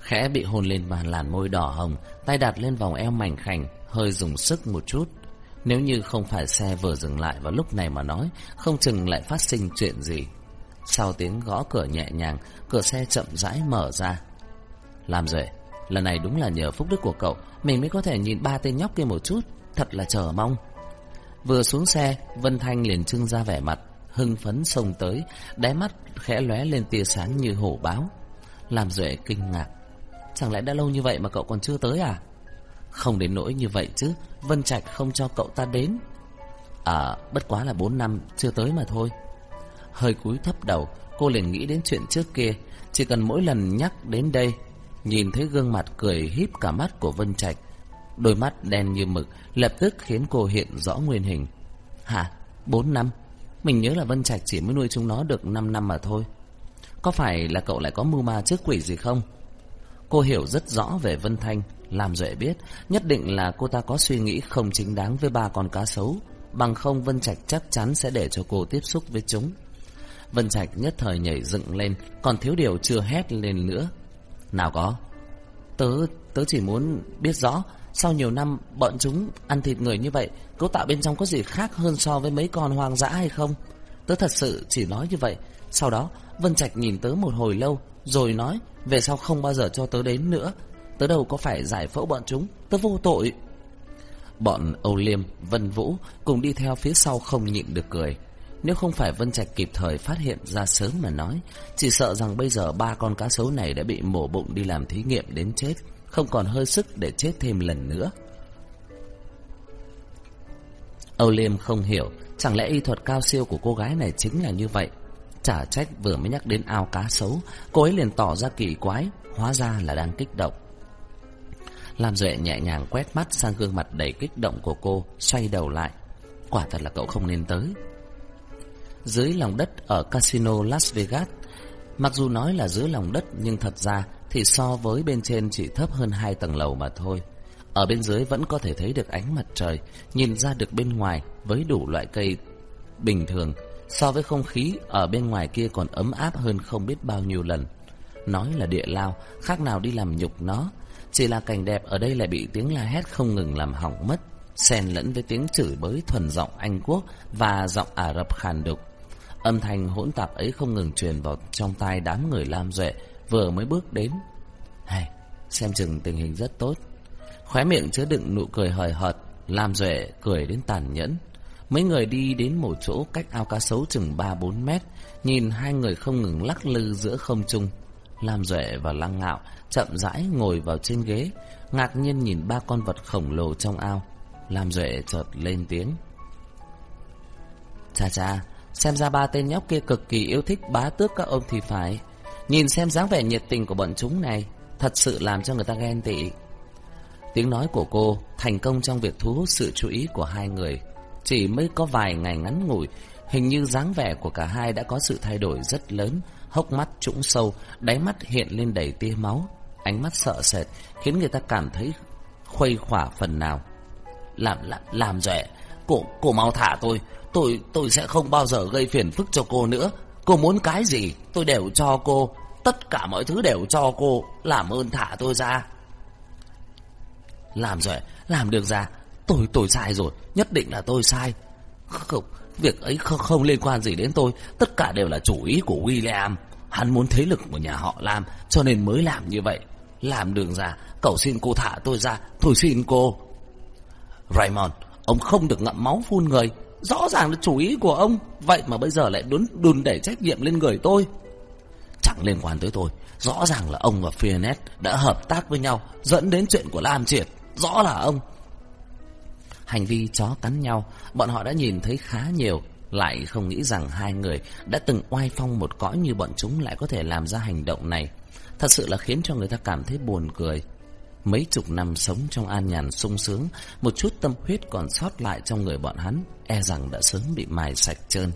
Khẽ bị hôn lên bàn làn môi đỏ hồng, tay đặt lên vòng eo mảnh khảnh, hơi dùng sức một chút. Nếu như không phải xe vừa dừng lại vào lúc này mà nói, không chừng lại phát sinh chuyện gì. Sau tiếng gõ cửa nhẹ nhàng, cửa xe chậm rãi mở ra. Làm rồi, lần này đúng là nhờ phúc đức của cậu, mình mới có thể nhìn ba tên nhóc kia một chút, thật là chờ mong. Vừa xuống xe, Vân Thanh liền trưng ra vẻ mặt, hưng phấn xông tới, đáy mắt khẽ lóe lên tia sáng như hổ báo. Làm Duệ kinh ngạc. Chẳng lẽ đã lâu như vậy mà cậu còn chưa tới à? Không đến nỗi như vậy chứ, Vân Trạch không cho cậu ta đến. À, bất quá là 4 năm chưa tới mà thôi. Hơi cúi thấp đầu, cô liền nghĩ đến chuyện trước kia, chỉ cần mỗi lần nhắc đến đây, nhìn thấy gương mặt cười híp cả mắt của Vân Trạch, Đôi mắt đen như mực Lập tức khiến cô hiện rõ nguyên hình Hả? Bốn năm? Mình nhớ là Vân Trạch chỉ mới nuôi chúng nó được năm năm mà thôi Có phải là cậu lại có mưu ma trước quỷ gì không? Cô hiểu rất rõ về Vân Thanh Làm Duệ biết Nhất định là cô ta có suy nghĩ không chính đáng với ba con cá sấu Bằng không Vân Trạch chắc chắn sẽ để cho cô tiếp xúc với chúng Vân Trạch nhất thời nhảy dựng lên Còn thiếu điều chưa hét lên nữa Nào có Tớ, tớ chỉ muốn biết rõ sau nhiều năm bọn chúng ăn thịt người như vậy Cấu tạo bên trong có gì khác hơn so với mấy con hoang dã hay không? Tớ thật sự chỉ nói như vậy. Sau đó Vân Trạch nhìn tớ một hồi lâu Rồi nói Về sau không bao giờ cho tớ đến nữa. Tớ đâu có phải giải phẫu bọn chúng. Tớ vô tội. Bọn Âu Liêm, Vân Vũ Cùng đi theo phía sau không nhịn được cười. Nếu không phải Vân Trạch kịp thời phát hiện ra sớm mà nói Chỉ sợ rằng bây giờ ba con cá sấu này đã bị mổ bụng đi làm thí nghiệm đến chết không còn hơi sức để chết thêm lần nữa. Âu Liêm không hiểu, chẳng lẽ y thuật cao siêu của cô gái này chính là như vậy? Chả trách vừa mới nhắc đến ao cá sấu, cô ấy liền tỏ ra kỳ quái, hóa ra là đang kích động. Lam Duệ nhẹ nhàng quét mắt sang gương mặt đầy kích động của cô, xoay đầu lại. Quả thật là cậu không nên tới. Dưới lòng đất ở casino Las Vegas, mặc dù nói là dưới lòng đất nhưng thật ra thì so với bên trên chỉ thấp hơn hai tầng lầu mà thôi. Ở bên dưới vẫn có thể thấy được ánh mặt trời, nhìn ra được bên ngoài với đủ loại cây bình thường. So với không khí ở bên ngoài kia còn ấm áp hơn không biết bao nhiêu lần. Nói là địa lao, khác nào đi làm nhục nó. Chỉ là cảnh đẹp ở đây lại bị tiếng la hét không ngừng làm hỏng mất, xen lẫn với tiếng chửi bới thuần giọng Anh Quốc và giọng Ả Rập khàn đục. Âm thanh hỗn tạp ấy không ngừng truyền vào trong tai đám người Lam Duệ, vừa mới bước đến. Hay, xem chừng tình hình rất tốt. Khóe miệng chứa đựng nụ cười hời hợt, Lam Duệ cười đến tàn nhẫn. Mấy người đi đến một chỗ cách ao cá sấu chừng 3-4 mét, nhìn hai người không ngừng lắc lư giữa không trung. Lam Duệ và Lăng Ngạo chậm rãi ngồi vào trên ghế, ngạc nhiên nhìn ba con vật khổng lồ trong ao. Lam Duệ chợt lên tiếng. "chà chà, xem ra ba tên nhóc kia cực kỳ yêu thích bá tước các ông thì phải. Nhìn xem dáng vẻ nhiệt tình của bọn chúng này Thật sự làm cho người ta ghen tị Tiếng nói của cô thành công trong việc thu hút sự chú ý của hai người Chỉ mới có vài ngày ngắn ngủi Hình như dáng vẻ của cả hai đã có sự thay đổi rất lớn Hốc mắt trũng sâu Đáy mắt hiện lên đầy tia máu Ánh mắt sợ sệt Khiến người ta cảm thấy khuây khỏa phần nào. Làm, làm, làm rẻ, cô, cô mau thả tôi, tôi, tôi sẽ không bao giờ gây phiền phức cho cô nữa. Cô muốn cái gì, tôi đều cho cô, tất cả mọi thứ đều cho cô, làm ơn thả tôi ra. Làm rồi, làm được ra, tôi, tôi sai rồi, nhất định là tôi sai. Không, việc ấy không, không liên quan gì đến tôi, tất cả đều là chủ ý của William. Hắn muốn thế lực của nhà họ làm, cho nên mới làm như vậy. Làm đường ra, cậu xin cô thả tôi ra, tôi xin cô. Raymond, ông không được ngậm máu phun người, rõ ràng là chủ ý của ông, vậy mà bây giờ lại đun đùn đẩy trách nhiệm lên người tôi. Chẳng liên quan tới tôi, rõ ràng là ông và Fianet đã hợp tác với nhau, dẫn đến chuyện của Lam Triệt, rõ là ông. Hành vi chó cắn nhau, bọn họ đã nhìn thấy khá nhiều, lại không nghĩ rằng hai người đã từng oai phong một cõi như bọn chúng lại có thể làm ra hành động này. Thật sự là khiến cho người ta cảm thấy buồn cười. Mấy chục năm sống trong an nhàn sung sướng, một chút tâm huyết còn sót lại trong người bọn hắn, e rằng đã sớm bị mài sạch trơn.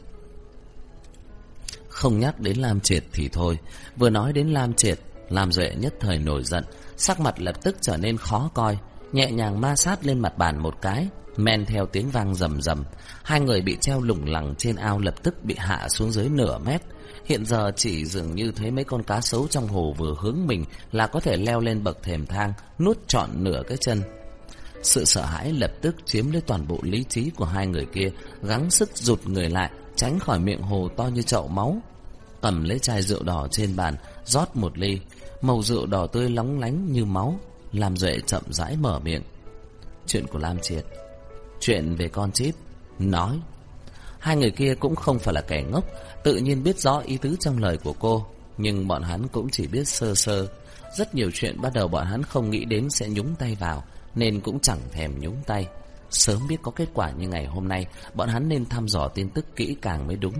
Không nhắc đến Lam Triệt thì thôi, vừa nói đến Lam Triệt, Lam Duệ nhất thời nổi giận, sắc mặt lập tức trở nên khó coi, nhẹ nhàng ma sát lên mặt bàn một cái, men theo tiếng vang rầm rầm, hai người bị treo lủng lẳng trên ao lập tức bị hạ xuống dưới nửa mét. Hiện giờ chỉ dường như thấy mấy con cá sấu trong hồ vừa hướng mình là có thể leo lên bậc thềm thang, nuốt trọn nửa cái chân. Sự sợ hãi lập tức chiếm lấy toàn bộ lý trí của hai người kia, gắng sức rụt người lại, tránh khỏi miệng hồ to như chậu máu. Cầm lấy chai rượu đỏ trên bàn, rót một ly, màu rượu đỏ tươi lóng lánh như máu, làm Duệ chậm rãi mở miệng. Chuyện của Lam Triệt, chuyện về con chip, nói. Hai người kia cũng không phải là kẻ ngốc, tự nhiên biết rõ ý tứ trong lời của cô, nhưng bọn hắn cũng chỉ biết sơ sơ. Rất nhiều chuyện bắt đầu bọn hắn không nghĩ đến sẽ nhúng tay vào, nên cũng chẳng thèm nhúng tay. Sớm biết có kết quả như ngày hôm nay, bọn hắn nên thăm dò tin tức kỹ càng mới đúng.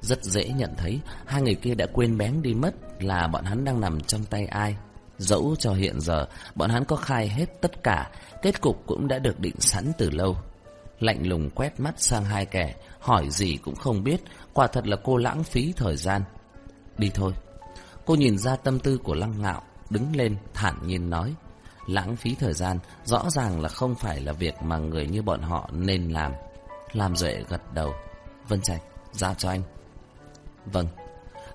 Rất dễ nhận thấy, hai người kia đã quên bén đi mất là bọn hắn đang nằm trong tay ai. Dẫu cho hiện giờ, bọn hắn có khai hết tất cả, kết cục cũng đã được định sẵn từ lâu. Lạnh lùng quét mắt sang hai kẻ, hỏi gì cũng không biết, quả thật là cô lãng phí thời gian. Đi thôi. Cô nhìn ra tâm tư của lăng ngạo, đứng lên, thản nhiên nói. Lãng phí thời gian, rõ ràng là không phải là việc mà người như bọn họ nên làm. Làm Duệ gật đầu. Vân Trạch, giao cho anh. Vâng.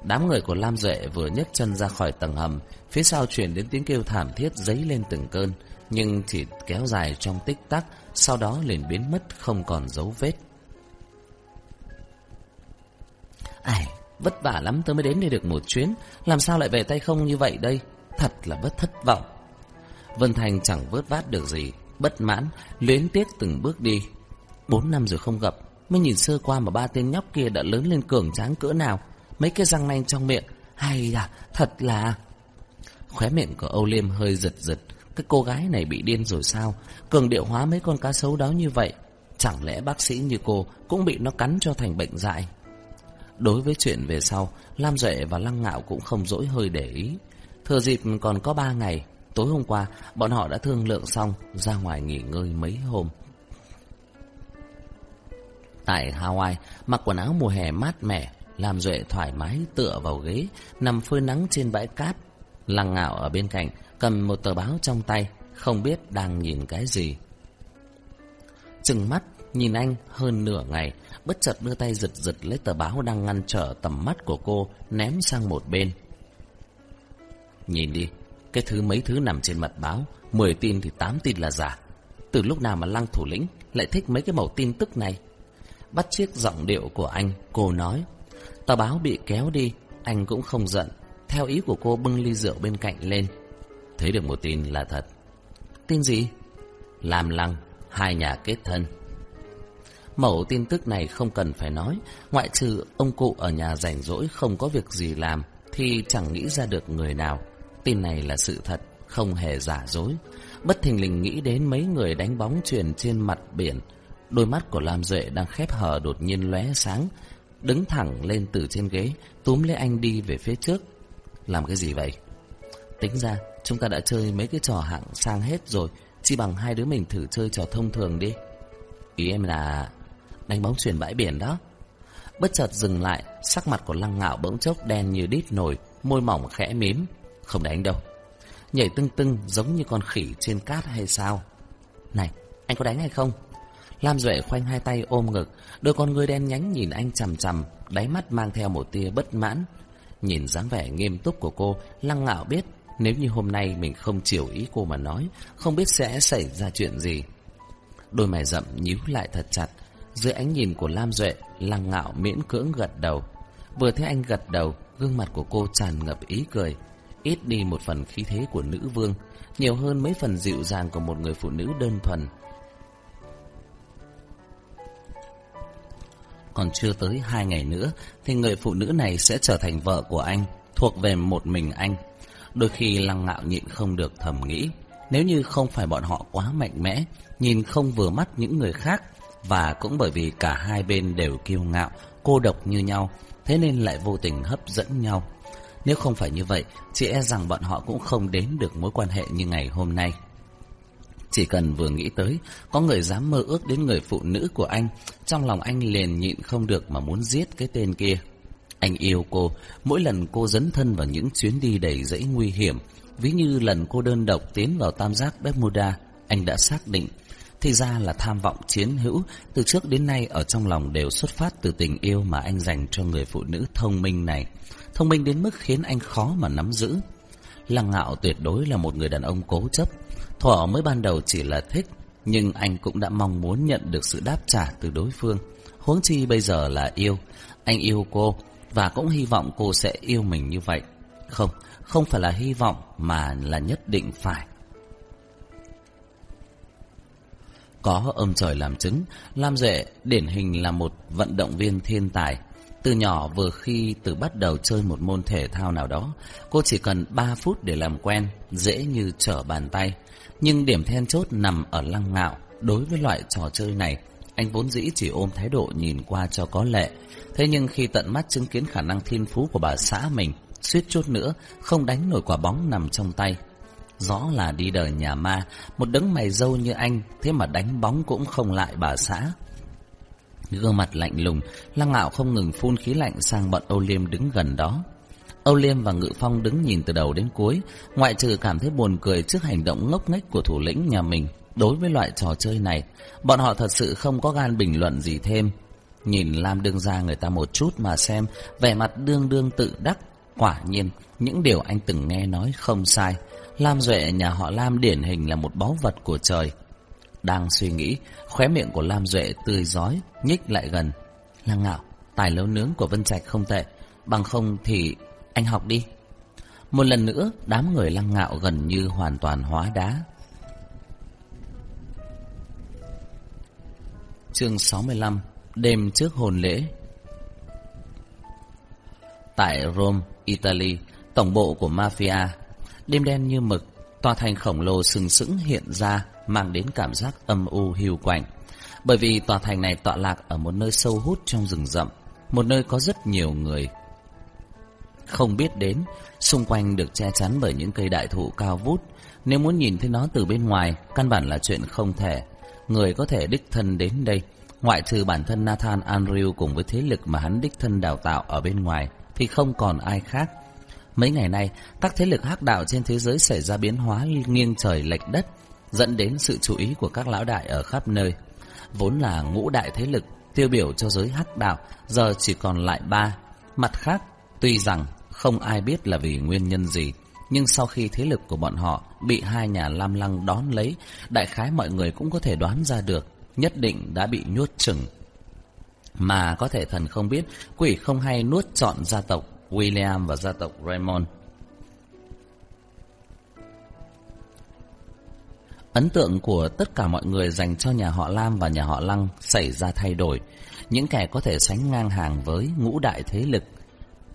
Đám người của Lam Duệ vừa nhấc chân ra khỏi tầng hầm, phía sau truyền đến tiếng kêu thảm thiết dấy lên từng cơn, nhưng chỉ kéo dài trong tích tắc, sau đó liền biến mất không còn dấu vết. Ai, vất vả lắm tôi mới đến đây được một chuyến, làm sao lại về tay không như vậy đây? Thật là bất thất vọng. Vân Thành chẳng vớt vát được gì, bất mãn, luyến tiếc từng bước đi. Bốn năm rồi không gặp, mới nhìn sơ qua mà ba tên nhóc kia đã lớn lên cường tráng cỡ nào. Mấy cái răng nanh trong miệng, hay là thật là... Khóe miệng của Âu Liêm hơi giật giật, cái cô gái này bị điên rồi sao? Cường điệu hóa mấy con cá sấu đó như vậy. Chẳng lẽ bác sĩ như cô cũng bị nó cắn cho thành bệnh dại? Đối với chuyện về sau, Lam Duệ và Lăng Ngạo cũng không dỗi hơi để ý. Thừa dịp còn có ba ngày, tối hôm qua bọn họ đã thương lượng xong ra ngoài nghỉ ngơi mấy hôm. Tại Hawaii, mặc quần áo mùa hè mát mẻ, Lam Duệ thoải mái tựa vào ghế, nằm phơi nắng trên bãi cát. Lăng Ngạo ở bên cạnh, cầm một tờ báo trong tay, không biết đang nhìn cái gì. Chừng mắt, nhìn anh hơn nửa ngày, bất chợt đưa tay giật giật lấy tờ báo đang ngăn trở tầm mắt của cô, ném sang một bên. Nhìn đi, cái thứ mấy thứ nằm trên mặt báo, 10 tin thì 8 tin là giả. Từ lúc nào mà lăng thủ lĩnh lại thích mấy cái mẫu tin tức này? Bắt chiếc giọng điệu của anh, cô nói. Tờ báo bị kéo đi, anh cũng không giận. Theo ý của cô bưng ly rượu bên cạnh lên. Thấy được một tin là thật. Tin gì? Làm lăng, hai nhà kết thân. Mẫu tin tức này không cần phải nói, ngoại trừ ông cụ ở nhà rảnh rỗi không có việc gì làm, thì chẳng nghĩ ra được người nào. Tin này là sự thật, không hề giả dối. Bất thình lình nghĩ đến mấy người đánh bóng truyền trên mặt biển. Đôi mắt của Lam Duệ đang khép hờ đột nhiên lóe sáng, đứng thẳng lên từ trên ghế, túm lấy anh đi về phía trước. Làm cái gì vậy? Tính ra, chúng ta đã chơi mấy cái trò hạng sang hết rồi, chỉ bằng hai đứa mình thử chơi trò thông thường đi. Ý em là đánh bóng chuyển bãi biển đó. Bất chợt dừng lại, sắc mặt của lăng ngạo bỗng chốc đen như đít nồi, môi mỏng khẽ mím. Không đánh đâu. nhảy tưng tưng giống như con khỉ trên cát hay sao? Này, anh có đánh hay không? Lam Duệ khoanh hai tay ôm ngực, đôi con ngươi đen nhánh nhìn anh chằm chằm, đáy mắt mang theo một tia bất mãn. Nhìn dáng vẻ nghiêm túc của cô, Lăng Ngạo biết nếu như hôm nay mình không chiều ý cô mà nói, không biết sẽ xảy ra chuyện gì. Đôi mày rậm nhíu lại thật chặt, dưới ánh nhìn của Lam Duệ, Lăng Ngạo miễn cưỡng gật đầu. Vừa thấy anh gật đầu, gương mặt của cô tràn ngập ý cười, ít đi một phần khí thế của nữ vương, nhiều hơn mấy phần dịu dàng của một người phụ nữ đơn thuần. Còn chưa tới hai ngày nữa Thì người phụ nữ này sẽ trở thành vợ của anh Thuộc về một mình anh Đôi khi lăng ngạo nhịn không được thầm nghĩ Nếu như không phải bọn họ quá mạnh mẽ Nhìn không vừa mắt những người khác Và cũng bởi vì cả hai bên đều kiêu ngạo Cô độc như nhau Thế nên lại vô tình hấp dẫn nhau Nếu không phải như vậy chị e rằng bọn họ cũng không đến được mối quan hệ như ngày hôm nay chỉ cần vừa nghĩ tới, có người dám mơ ước đến người phụ nữ của anh, trong lòng anh liền nhịn không được mà muốn giết cái tên kia. Anh yêu cô, mỗi lần cô dấn thân vào những chuyến đi đầy dẫy nguy hiểm, ví như lần cô đơn độc tiến vào tam giác Bermuda, anh đã xác định. Thì ra là tham vọng chiến hữu, từ trước đến nay ở trong lòng đều xuất phát từ tình yêu mà anh dành cho người phụ nữ thông minh này. Thông minh đến mức khiến anh khó mà nắm giữ. Lăng ngạo tuyệt đối là một người đàn ông cố chấp, Thỏa mới ban đầu chỉ là thích, nhưng anh cũng đã mong muốn nhận được sự đáp trả từ đối phương. Huống chi bây giờ là yêu, anh yêu cô và cũng hy vọng cô sẽ yêu mình như vậy. Không, không phải là hy vọng mà là nhất định phải. Có ông trời làm chứng, Lam Duệ điển hình là một vận động viên thiên tài. Từ nhỏ vừa khi từ bắt đầu chơi một môn thể thao nào đó, cô chỉ cần 3 phút để làm quen, dễ như trở bàn tay. Nhưng điểm then chốt nằm ở lăng ngạo. Đối với loại trò chơi này, anh vốn dĩ chỉ ôm thái độ nhìn qua cho có lệ. Thế nhưng khi tận mắt chứng kiến khả năng thiên phú của bà xã mình, suýt chút nữa, không đánh nổi quả bóng nằm trong tay. Rõ là đi đời nhà ma, một đấng mày dâu như anh, thế mà đánh bóng cũng không lại bà xã. Gương mặt lạnh lùng, lăng ngạo không ngừng phun khí lạnh sang bọn Âu Liêm đứng gần đó. Âu Liêm và Ngự Phong đứng nhìn từ đầu đến cuối, ngoại trừ cảm thấy buồn cười trước hành động ngốc nghếch của thủ lĩnh nhà mình. Đối với loại trò chơi này, bọn họ thật sự không có gan bình luận gì thêm. Nhìn Lam đương ra người ta một chút mà xem, vẻ mặt đương đương tự đắc. Quả nhiên, những điều anh từng nghe nói không sai. Lam Duệ nhà họ Lam điển hình là một báu vật của trời. Đang suy nghĩ, khóe miệng của Lam Duệ tươi giói, nhích lại gần. Lăng ngạo, tài nấu nướng của Vân Trạch không tệ, bằng không thì anh học đi. Một lần nữa, đám người lăng ngạo gần như hoàn toàn hóa đá. Chương 65 Đêm trước hôn lễ Tại Rome, Italy, tổng bộ của mafia, đêm đen như mực, tòa thành khổng lồ sừng sững hiện ra, mang đến cảm giác âm u hiu quạnh. Bởi vì tòa thành này tọa lạc ở một nơi sâu hút trong rừng rậm, một nơi có rất nhiều người không biết đến, xung quanh được che chắn bởi những cây đại thụ cao vút. Nếu muốn nhìn thấy nó từ bên ngoài, căn bản là chuyện không thể. Người có thể đích thân đến đây, ngoại trừ bản thân Nathan Andrew cùng với thế lực mà hắn đích thân đào tạo ở bên ngoài, thì không còn ai khác. Mấy ngày nay, các thế lực hắc đạo trên thế giới xảy ra biến hóa nghiêng trời lệch đất, dẫn đến sự chú ý của các lão đại ở khắp nơi. Vốn là ngũ đại thế lực tiêu biểu cho giới hắc đạo, giờ chỉ còn lại ba. Mặt khác, tuy rằng không ai biết là vì nguyên nhân gì, nhưng sau khi thế lực của bọn họ bị hai nhà Lam Lăng đón lấy, đại khái mọi người cũng có thể đoán ra được, nhất định đã bị nhốt chừng. Mà có thể thần không biết, quỷ không hay nuốt chọn gia tộc William và gia tộc Raymond. Ấn tượng của tất cả mọi người dành cho nhà họ Lam và nhà họ Lăng xảy ra thay đổi. Những kẻ có thể sánh ngang hàng với ngũ đại thế lực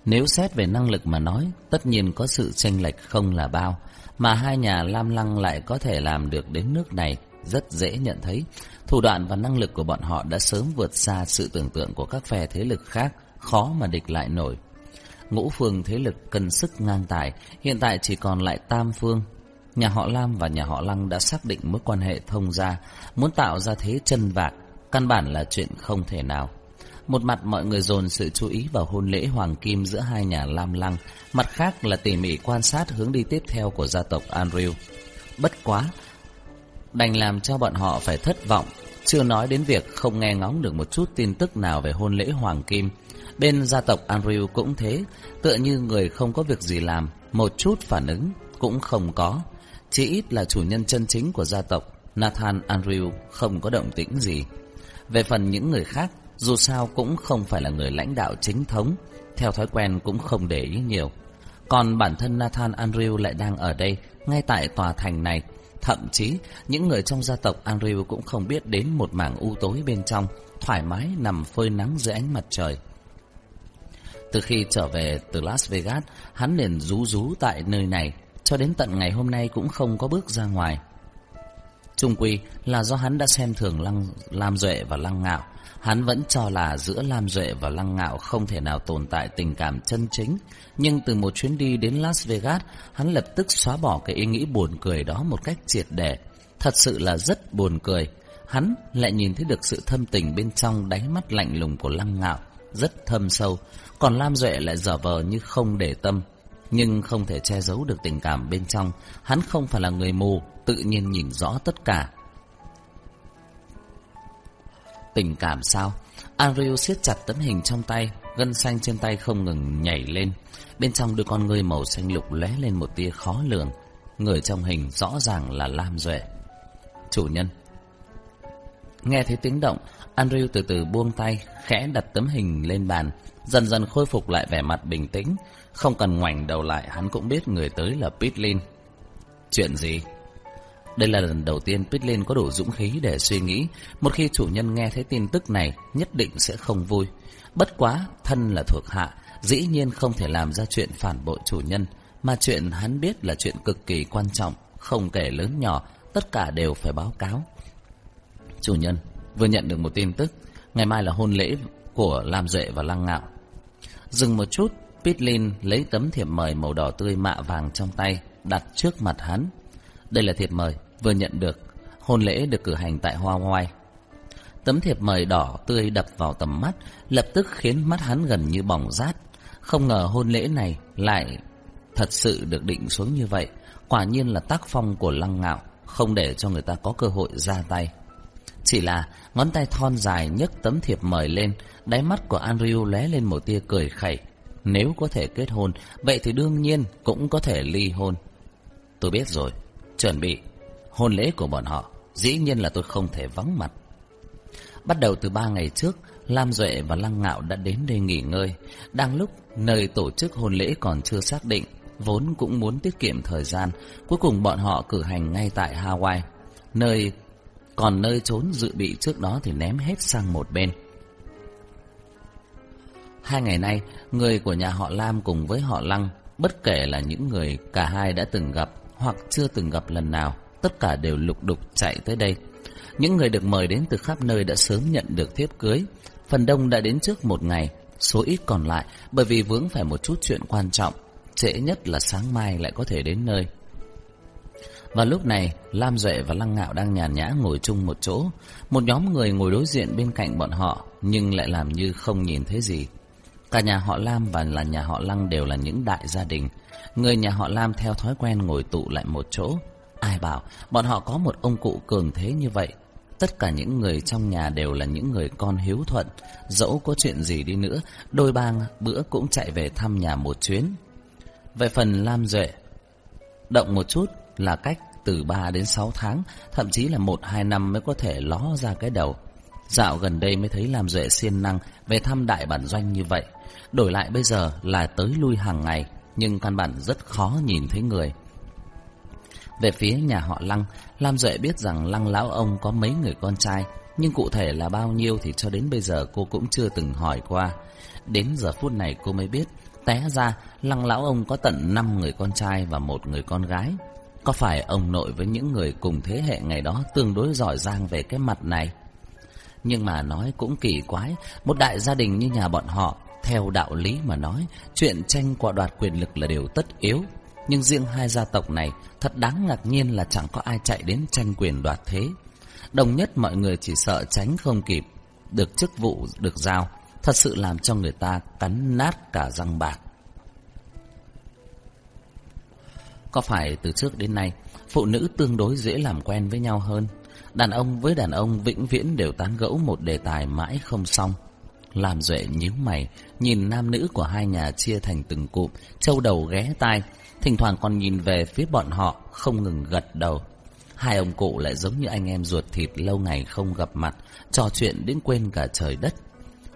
nếu xét về năng lực mà nói, tất nhiên có sự chênh lệch không là bao, mà hai nhà Lam Lăng lại có thể làm được đến nước này rất dễ nhận thấy. Thủ đoạn và năng lực của bọn họ đã sớm vượt xa sự tưởng tượng của các phe thế lực khác, khó mà địch lại nổi. Ngũ phương thế lực cần sức ngang tài, hiện tại chỉ còn lại tam phương. Nhà họ Lam và nhà họ Lăng đã xác định mối quan hệ thông gia, muốn tạo ra thế chân vạc, căn bản là chuyện không thể nào một mặt mọi người dồn sự chú ý vào hôn lễ hoàng kim giữa hai nhà Lam Lăng, mặt khác là tỉ mỉ quan sát hướng đi tiếp theo của gia tộc Andrew. Bất quá, đành làm cho bọn họ phải thất vọng, chưa nói đến việc không nghe ngóng được một chút tin tức nào về hôn lễ hoàng kim. Bên gia tộc Andrew cũng thế, tựa như người không có việc gì làm, một chút phản ứng cũng không có. Chỉ ít là chủ nhân chân chính của gia tộc, Nathan Andrew không có động tĩnh gì. Về phần những người khác, dù sao cũng không phải là người lãnh đạo chính thống, theo thói quen cũng không để ý nhiều. Còn bản thân Nathan Andrew lại đang ở đây, ngay tại tòa thành này. Thậm chí, những người trong gia tộc Andrew cũng không biết đến một mảng u tối bên trong, thoải mái nằm phơi nắng dưới ánh mặt trời. Từ khi trở về từ Las Vegas, hắn liền rú rú tại nơi này, cho đến tận ngày hôm nay cũng không có bước ra ngoài. Trung quy là do hắn đã xem thường Lăng, Lam Duệ và Lăng Ngạo. Hắn vẫn cho là giữa Lam Duệ và Lăng Ngạo không thể nào tồn tại tình cảm chân chính. Nhưng từ một chuyến đi đến Las Vegas, hắn lập tức xóa bỏ cái ý nghĩ buồn cười đó một cách triệt để. Thật sự là rất buồn cười. Hắn lại nhìn thấy được sự thâm tình bên trong đáy mắt lạnh lùng của Lăng Ngạo, rất thâm sâu. Còn Lam Duệ lại giở vờ như không để tâm, nhưng không thể che giấu được tình cảm bên trong. Hắn không phải là người mù, tự nhiên nhìn rõ tất cả. Tình cảm sao? Andrew siết chặt tấm hình trong tay, gân xanh trên tay không ngừng nhảy lên. Bên trong đứa con người màu xanh lục lóe lên một tia khó lường. Người trong hình rõ ràng là Lam Duệ. Chủ nhân. Nghe thấy tiếng động, Andrew từ từ buông tay, khẽ đặt tấm hình lên bàn, dần dần khôi phục lại vẻ mặt bình tĩnh. Không cần ngoảnh đầu lại, hắn cũng biết người tới là Pitlin. Chuyện gì? Đây là lần đầu tiên Pitlin có đủ dũng khí để suy nghĩ. Một khi chủ nhân nghe thấy tin tức này, nhất định sẽ không vui. Bất quá, thân là thuộc hạ, dĩ nhiên không thể làm ra chuyện phản bội chủ nhân. Mà chuyện hắn biết là chuyện cực kỳ quan trọng, không kể lớn nhỏ, tất cả đều phải báo cáo. Chủ nhân, vừa nhận được một tin tức, ngày mai là hôn lễ của Lam Duệ và Lăng Ngạo. Dừng một chút, Pitlin lấy tấm thiệp mời màu đỏ tươi mạ vàng trong tay, đặt trước mặt hắn. Đây là thiệp mời, vừa nhận được. Hôn lễ được cử hành tại Hoa Hoai. Tấm thiệp mời đỏ tươi đập vào tầm mắt, lập tức khiến mắt hắn gần như bỏng rát. Không ngờ hôn lễ này lại thật sự được định xuống như vậy. Quả nhiên là tác phong của lăng ngạo, không để cho người ta có cơ hội ra tay. Chỉ là ngón tay thon dài nhấc tấm thiệp mời lên, đáy mắt của Andrew lóe lên một tia cười khẩy. Nếu có thể kết hôn, vậy thì đương nhiên cũng có thể ly hôn. Tôi biết rồi, chuẩn bị hôn lễ của bọn họ, dĩ nhiên là tôi không thể vắng mặt. Bắt đầu từ ba ngày trước, Lam Duệ và Lăng Ngạo đã đến đây nghỉ ngơi. Đang lúc nơi tổ chức hôn lễ còn chưa xác định, vốn cũng muốn tiết kiệm thời gian, cuối cùng bọn họ cử hành ngay tại Hawaii, nơi còn nơi trốn dự bị trước đó thì ném hết sang một bên. Hai ngày nay, người của nhà họ Lam cùng với họ Lăng, bất kể là những người cả hai đã từng gặp hoặc chưa từng gặp lần nào, tất cả đều lục đục chạy tới đây. Những người được mời đến từ khắp nơi đã sớm nhận được thiếp cưới, phần đông đã đến trước một ngày, số ít còn lại bởi vì vướng phải một chút chuyện quan trọng, trễ nhất là sáng mai lại có thể đến nơi. Và lúc này, Lam Duệ và Lăng Ngạo đang nhàn nhã ngồi chung một chỗ. Một nhóm người ngồi đối diện bên cạnh bọn họ, nhưng lại làm như không nhìn thấy gì. Cả nhà họ Lam và là nhà họ Lăng đều là những đại gia đình. Người nhà họ Lam theo thói quen ngồi tụ lại một chỗ. Ai bảo bọn họ có một ông cụ cường thế như vậy. Tất cả những người trong nhà đều là những người con hiếu thuận. Dẫu có chuyện gì đi nữa, đôi bang bữa cũng chạy về thăm nhà một chuyến. Về phần Lam Duệ, động một chút là cách từ 3 đến 6 tháng, thậm chí là 1-2 năm mới có thể ló ra cái đầu. Dạo gần đây mới thấy Lam Duệ siêng năng về thăm đại bản doanh như vậy. Đổi lại bây giờ là tới lui hàng ngày, nhưng căn bản rất khó nhìn thấy người. Về phía nhà họ Lăng, Lam Duệ biết rằng Lăng Lão Ông có mấy người con trai, nhưng cụ thể là bao nhiêu thì cho đến bây giờ cô cũng chưa từng hỏi qua. Đến giờ phút này cô mới biết, té ra Lăng Lão Ông có tận 5 người con trai và một người con gái. Có phải ông nội với những người cùng thế hệ ngày đó tương đối giỏi giang về cái mặt này? Nhưng mà nói cũng kỳ quái, một đại gia đình như nhà bọn họ, theo đạo lý mà nói, chuyện tranh quả đoạt quyền lực là điều tất yếu. Nhưng riêng hai gia tộc này, thật đáng ngạc nhiên là chẳng có ai chạy đến tranh quyền đoạt thế. Đồng nhất mọi người chỉ sợ tránh không kịp, được chức vụ được giao, Thật sự làm cho người ta cắn nát cả răng bạc. Có phải từ trước đến nay Phụ nữ tương đối dễ làm quen với nhau hơn? Đàn ông với đàn ông vĩnh viễn đều tán gẫu một đề tài mãi không xong. Làm Duệ nhíu mày, nhìn nam nữ của hai nhà chia thành từng cụm, châu đầu ghé tai, thỉnh thoảng còn nhìn về phía bọn họ, không ngừng gật đầu. Hai ông cụ lại giống như anh em ruột thịt lâu ngày không gặp mặt, trò chuyện đến quên cả trời đất.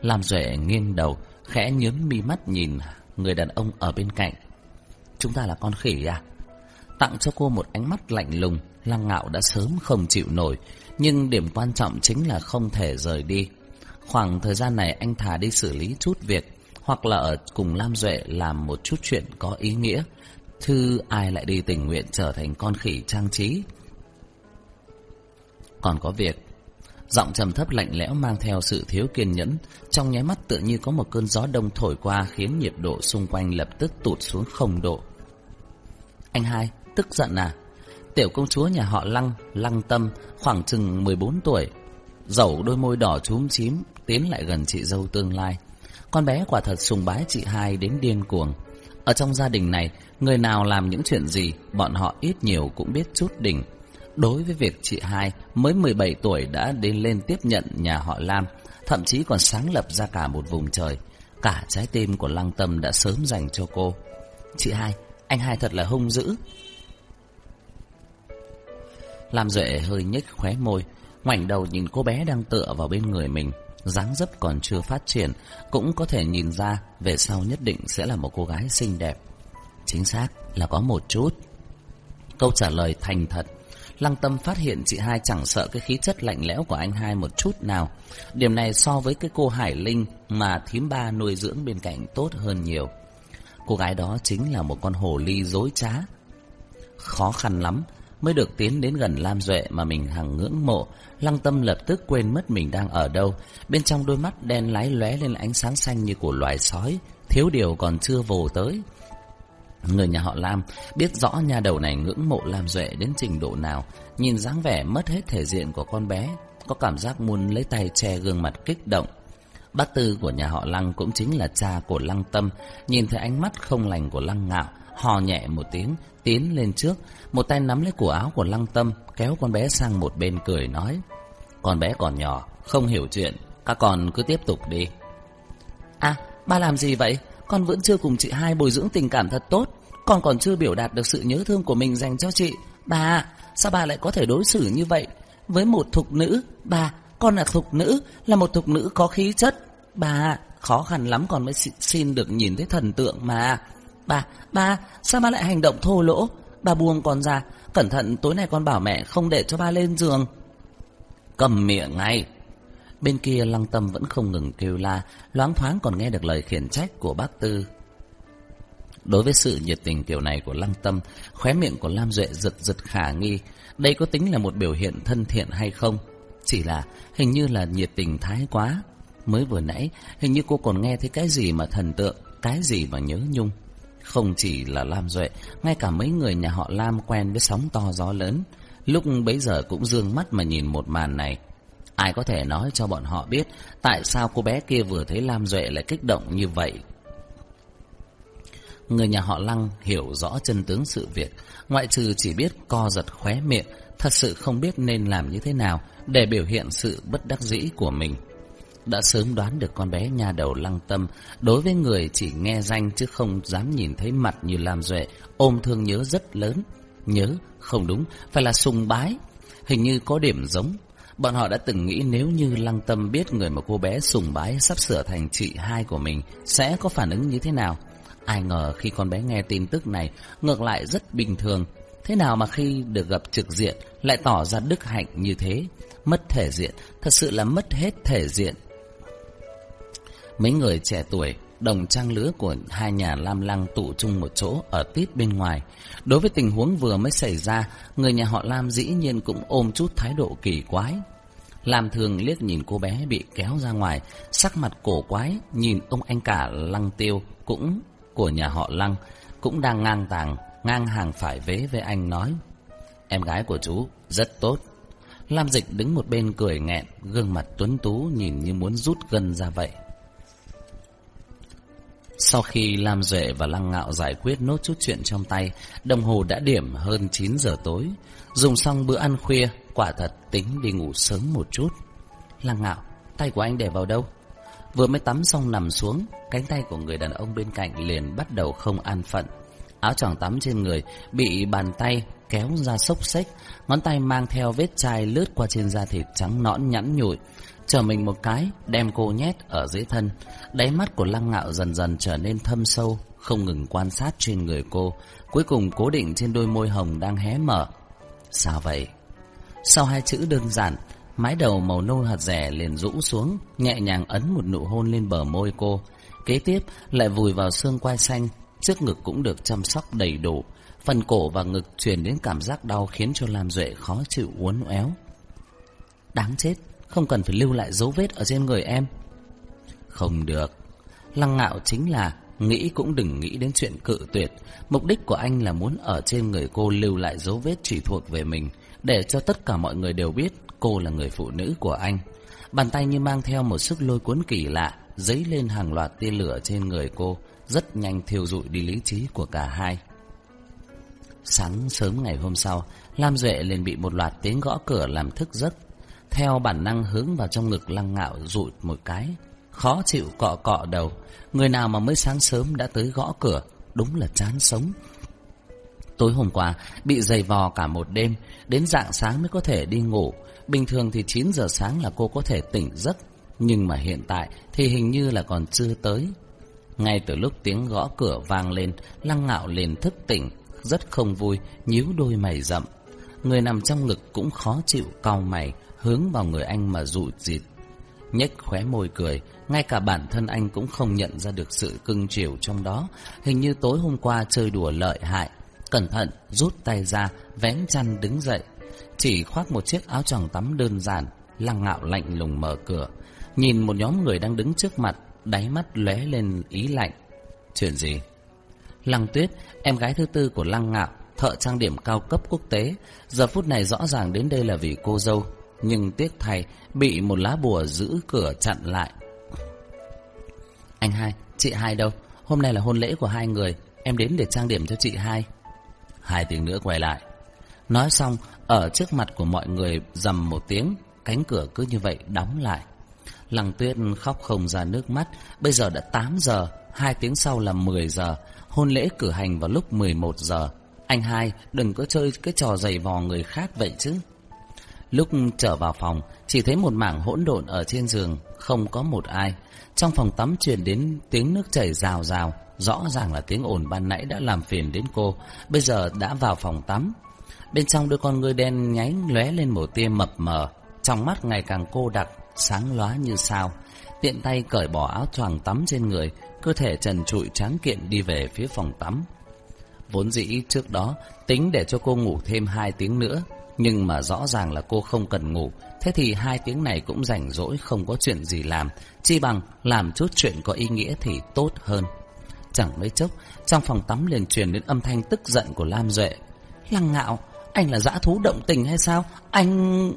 Làm Duệ nghiêng đầu, khẽ nhướng mi mắt nhìn người đàn ông ở bên cạnh. Chúng ta là con khỉ à? Tặng cho cô một ánh mắt lạnh lùng, Lăng Ngạo đã sớm không chịu nổi, nhưng điểm quan trọng chính là không thể rời đi. Khoảng thời gian này anh thà đi xử lý chút việc Hoặc là ở cùng Lam Duệ làm một chút chuyện có ý nghĩa Thư ai lại đi tình nguyện trở thành con khỉ trang trí? Còn có việc. Giọng trầm thấp lạnh lẽo mang theo sự thiếu kiên nhẫn. Trong nháy mắt tựa như có một cơn gió đông thổi qua Khiến nhiệt độ xung quanh lập tức tụt xuống không độ. Anh hai, tức giận à? Tiểu công chúa nhà họ Lăng, Lăng Tâm Khoảng chừng 14 tuổi Dẫu đôi môi đỏ chúm chím tiến lại gần chị dâu tương lai. Con bé quả thật sùng bái chị hai đến điên cuồng. Ở trong gia đình này, người nào làm những chuyện gì, bọn họ ít nhiều cũng biết chút đỉnh. Đối với việc chị hai mới 17 tuổi đã đến lên tiếp nhận nhà họ Lam, thậm chí còn sáng lập ra cả một vùng trời. Cả trái tim của Lăng Tâm đã sớm dành cho cô. Chị hai, anh hai thật là hung dữ. Lam Duệ hơi nhếch khóe môi, ngoảnh đầu nhìn cô bé đang tựa vào bên người mình dáng dấp còn chưa phát triển, cũng có thể nhìn ra về sau nhất định sẽ là một cô gái xinh đẹp. Chính xác là có một chút. Câu trả lời thành thật. Lăng tâm phát hiện chị hai chẳng sợ cái khí chất lạnh lẽo của anh hai một chút nào. Điểm này so với cái cô Hải Linh mà thím ba nuôi dưỡng bên cạnh tốt hơn nhiều. Cô gái đó chính là một con hồ ly dối trá. Khó khăn lắm mới được tiến đến gần Lam Duệ mà mình hằng ngưỡng mộ, Lăng Tâm lập tức quên mất mình đang ở đâu. Bên trong đôi mắt đen lái lóe lên ánh sáng xanh như của loài sói, thiếu điều còn chưa vồ tới. Người nhà họ Lam biết rõ nhà đầu này ngưỡng mộ Lam Duệ đến trình độ nào, nhìn dáng vẻ mất hết thể diện của con bé, có cảm giác muốn lấy tay che gương mặt kích động. Bác Tư của nhà họ Lăng cũng chính là cha của Lăng Tâm, nhìn thấy ánh mắt không lành của Lăng Ngạo, hò nhẹ một tiếng, tiến lên trước, một tay nắm lấy cổ áo của Lăng Tâm, kéo con bé sang một bên cười nói. Con bé còn nhỏ, không hiểu chuyện, các con cứ tiếp tục đi. À, ba làm gì vậy? Con vẫn chưa cùng chị hai bồi dưỡng tình cảm thật tốt. Con còn chưa biểu đạt được sự nhớ thương của mình dành cho chị. Bà, sao bà lại có thể đối xử như vậy? Với một thục nữ, bà, con là thục nữ, là một thục nữ có khí chất. Bà, khó khăn lắm con mới xin được nhìn thấy thần tượng mà. Bà, ba, sao ba lại hành động thô lỗ? Bà buông con ra, cẩn thận tối nay con bảo mẹ không để cho ba lên giường. Cầm miệng ngay. Bên kia lăng tâm vẫn không ngừng kêu la, loáng thoáng còn nghe được lời khiển trách của bác Tư. Đối với sự nhiệt tình kiểu này của lăng tâm, khóe miệng của Lam Duệ giật giật khả nghi. Đây có tính là một biểu hiện thân thiện hay không? Chỉ là hình như là nhiệt tình thái quá. Mới vừa nãy, hình như cô còn nghe thấy cái gì mà thần tượng, cái gì mà nhớ nhung. Không chỉ là Lam Duệ, ngay cả mấy người nhà họ Lam quen với sóng to gió lớn, lúc bấy giờ cũng dương mắt mà nhìn một màn này. Ai có thể nói cho bọn họ biết tại sao cô bé kia vừa thấy Lam Duệ lại kích động như vậy? Người nhà họ Lăng hiểu rõ chân tướng sự việc, ngoại trừ chỉ biết co giật khóe miệng, thật sự không biết nên làm như thế nào để biểu hiện sự bất đắc dĩ của mình đã sớm đoán được con bé nhà đầu lăng tâm đối với người chỉ nghe danh chứ không dám nhìn thấy mặt như Lam Duệ ôm thương nhớ rất lớn. Nhớ, không đúng, phải là sùng bái. Hình như có điểm giống. Bọn họ đã từng nghĩ nếu như lăng tâm biết người mà cô bé sùng bái sắp sửa thành chị hai của mình sẽ có phản ứng như thế nào. Ai ngờ khi con bé nghe tin tức này ngược lại rất bình thường. Thế nào mà khi được gặp trực diện lại tỏ ra đức hạnh như thế? Mất thể diện, thật sự là mất hết thể diện. Mấy người trẻ tuổi, đồng trang lứa của hai nhà Lam Lăng tụ chung một chỗ ở tít bên ngoài. Đối với tình huống vừa mới xảy ra, người nhà họ Lam dĩ nhiên cũng ôm chút thái độ kỳ quái. Lam thường liếc nhìn cô bé bị kéo ra ngoài, sắc mặt cổ quái, nhìn ông anh cả Lăng Tiêu cũng của nhà họ Lăng, cũng đang ngang tàng, ngang hàng phải vế với anh nói. Em gái của chú rất tốt. Lam Dịch đứng một bên cười nghẹn, gương mặt tuấn tú nhìn như muốn rút gần ra vậy. Sau khi Lam Duệ và Lăng Ngạo giải quyết nốt chút chuyện trong tay, đồng hồ đã điểm hơn 9 giờ tối. Dùng xong bữa ăn khuya, quả thật tính đi ngủ sớm một chút. Lăng Ngạo, tay của anh để vào đâu? Vừa mới tắm xong nằm xuống, cánh tay của người đàn ông bên cạnh liền bắt đầu không an phận. Áo choàng tắm trên người bị bàn tay kéo ra xốc xếch, ngón tay mang theo vết chai lướt qua trên da thịt trắng nõn nhẵn nhụi. Chờ mình một cái, đem cô nhét ở dưới thân. Đáy mắt của lăng ngạo dần dần trở nên thâm sâu, không ngừng quan sát trên người cô. Cuối cùng cố định trên đôi môi hồng đang hé mở. Sao vậy? Sau hai chữ đơn giản, mái đầu màu nâu hạt rẻ liền rũ xuống, nhẹ nhàng ấn một nụ hôn lên bờ môi cô. Kế tiếp lại vùi vào xương quai xanh, trước ngực cũng được chăm sóc đầy đủ. Phần cổ và ngực truyền đến cảm giác đau khiến cho Lam Duệ khó chịu uốn éo. Đáng chết, không cần phải lưu lại dấu vết ở trên người em. Không được. Lăng ngạo chính là nghĩ cũng đừng nghĩ đến chuyện cự tuyệt. Mục đích của anh là muốn ở trên người cô lưu lại dấu vết chỉ thuộc về mình, để cho tất cả mọi người đều biết cô là người phụ nữ của anh. Bàn tay như mang theo một sức lôi cuốn kỳ lạ, dấy lên hàng loạt tia lửa trên người cô, rất nhanh thiêu rụi đi lý trí của cả hai. Sáng sớm ngày hôm sau, Lam Duệ liền bị một loạt tiếng gõ cửa làm thức giấc. Theo bản năng hướng vào trong ngực lăng ngạo rụi một cái. Khó chịu cọ cọ đầu. Người nào mà mới sáng sớm đã tới gõ cửa, đúng là chán sống. Tối hôm qua, bị dày vò cả một đêm, đến dạng sáng mới có thể đi ngủ. Bình thường thì 9 giờ sáng là cô có thể tỉnh giấc. Nhưng mà hiện tại thì hình như là còn chưa tới. Ngay từ lúc tiếng gõ cửa vang lên, lăng ngạo liền thức tỉnh, rất không vui, nhíu đôi mày rậm. Người nằm trong ngực cũng khó chịu cau mày, hướng vào người anh mà dụ dịt. Nhếch khóe môi cười, ngay cả bản thân anh cũng không nhận ra được sự cưng chiều trong đó. Hình như tối hôm qua chơi đùa lợi hại. Cẩn thận, rút tay ra, vén chăn đứng dậy. Chỉ khoác một chiếc áo choàng tắm đơn giản, lăng ngạo lạnh lùng mở cửa. Nhìn một nhóm người đang đứng trước mặt, đáy mắt lóe lên ý lạnh. Chuyện gì? Lăng Tuyết, em gái thứ tư của Lăng Ngạo, thợ trang điểm cao cấp quốc tế, giờ phút này rõ ràng đến đây là vì cô dâu, nhưng tiếc thay bị một lá bùa giữ cửa chặn lại. Anh hai, chị hai đâu? Hôm nay là hôn lễ của hai người, em đến để trang điểm cho chị hai. Hai tiếng nữa quay lại. Nói xong, ở trước mặt của mọi người dầm một tiếng, cánh cửa cứ như vậy đóng lại. Lăng Tuyết khóc không ra nước mắt, bây giờ đã 8 giờ, hai tiếng sau là 10 giờ, hôn lễ cử hành vào lúc 11 giờ. Anh hai, đừng có chơi cái trò giày vò người khác vậy chứ. Lúc trở vào phòng, chỉ thấy một mảng hỗn độn ở trên giường, không có một ai. Trong phòng tắm truyền đến tiếng nước chảy rào rào, rõ ràng là tiếng ồn ban nãy đã làm phiền đến cô, bây giờ đã vào phòng tắm. Bên trong đôi con ngươi đen nháy lóe lên một tia mập mờ, trong mắt ngày càng cô đặc, sáng lóa như sao. Tiện tay cởi bỏ áo choàng tắm trên người, cơ thể trần trụi tráng kiện đi về phía phòng tắm. Vốn dĩ trước đó tính để cho cô ngủ thêm hai tiếng nữa, nhưng mà rõ ràng là cô không cần ngủ, thế thì hai tiếng này cũng rảnh rỗi không có chuyện gì làm, chi bằng làm chút chuyện có ý nghĩa thì tốt hơn. Chẳng mấy chốc, trong phòng tắm liền truyền đến âm thanh tức giận của Lam Duệ. Lăng ngạo, anh là dã thú động tình hay sao? Anh...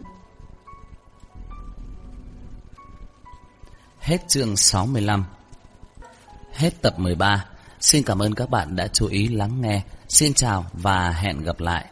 Hết chương 65 Hết tập 13 Xin cảm ơn các bạn đã chú ý lắng nghe Xin chào và hẹn gặp lại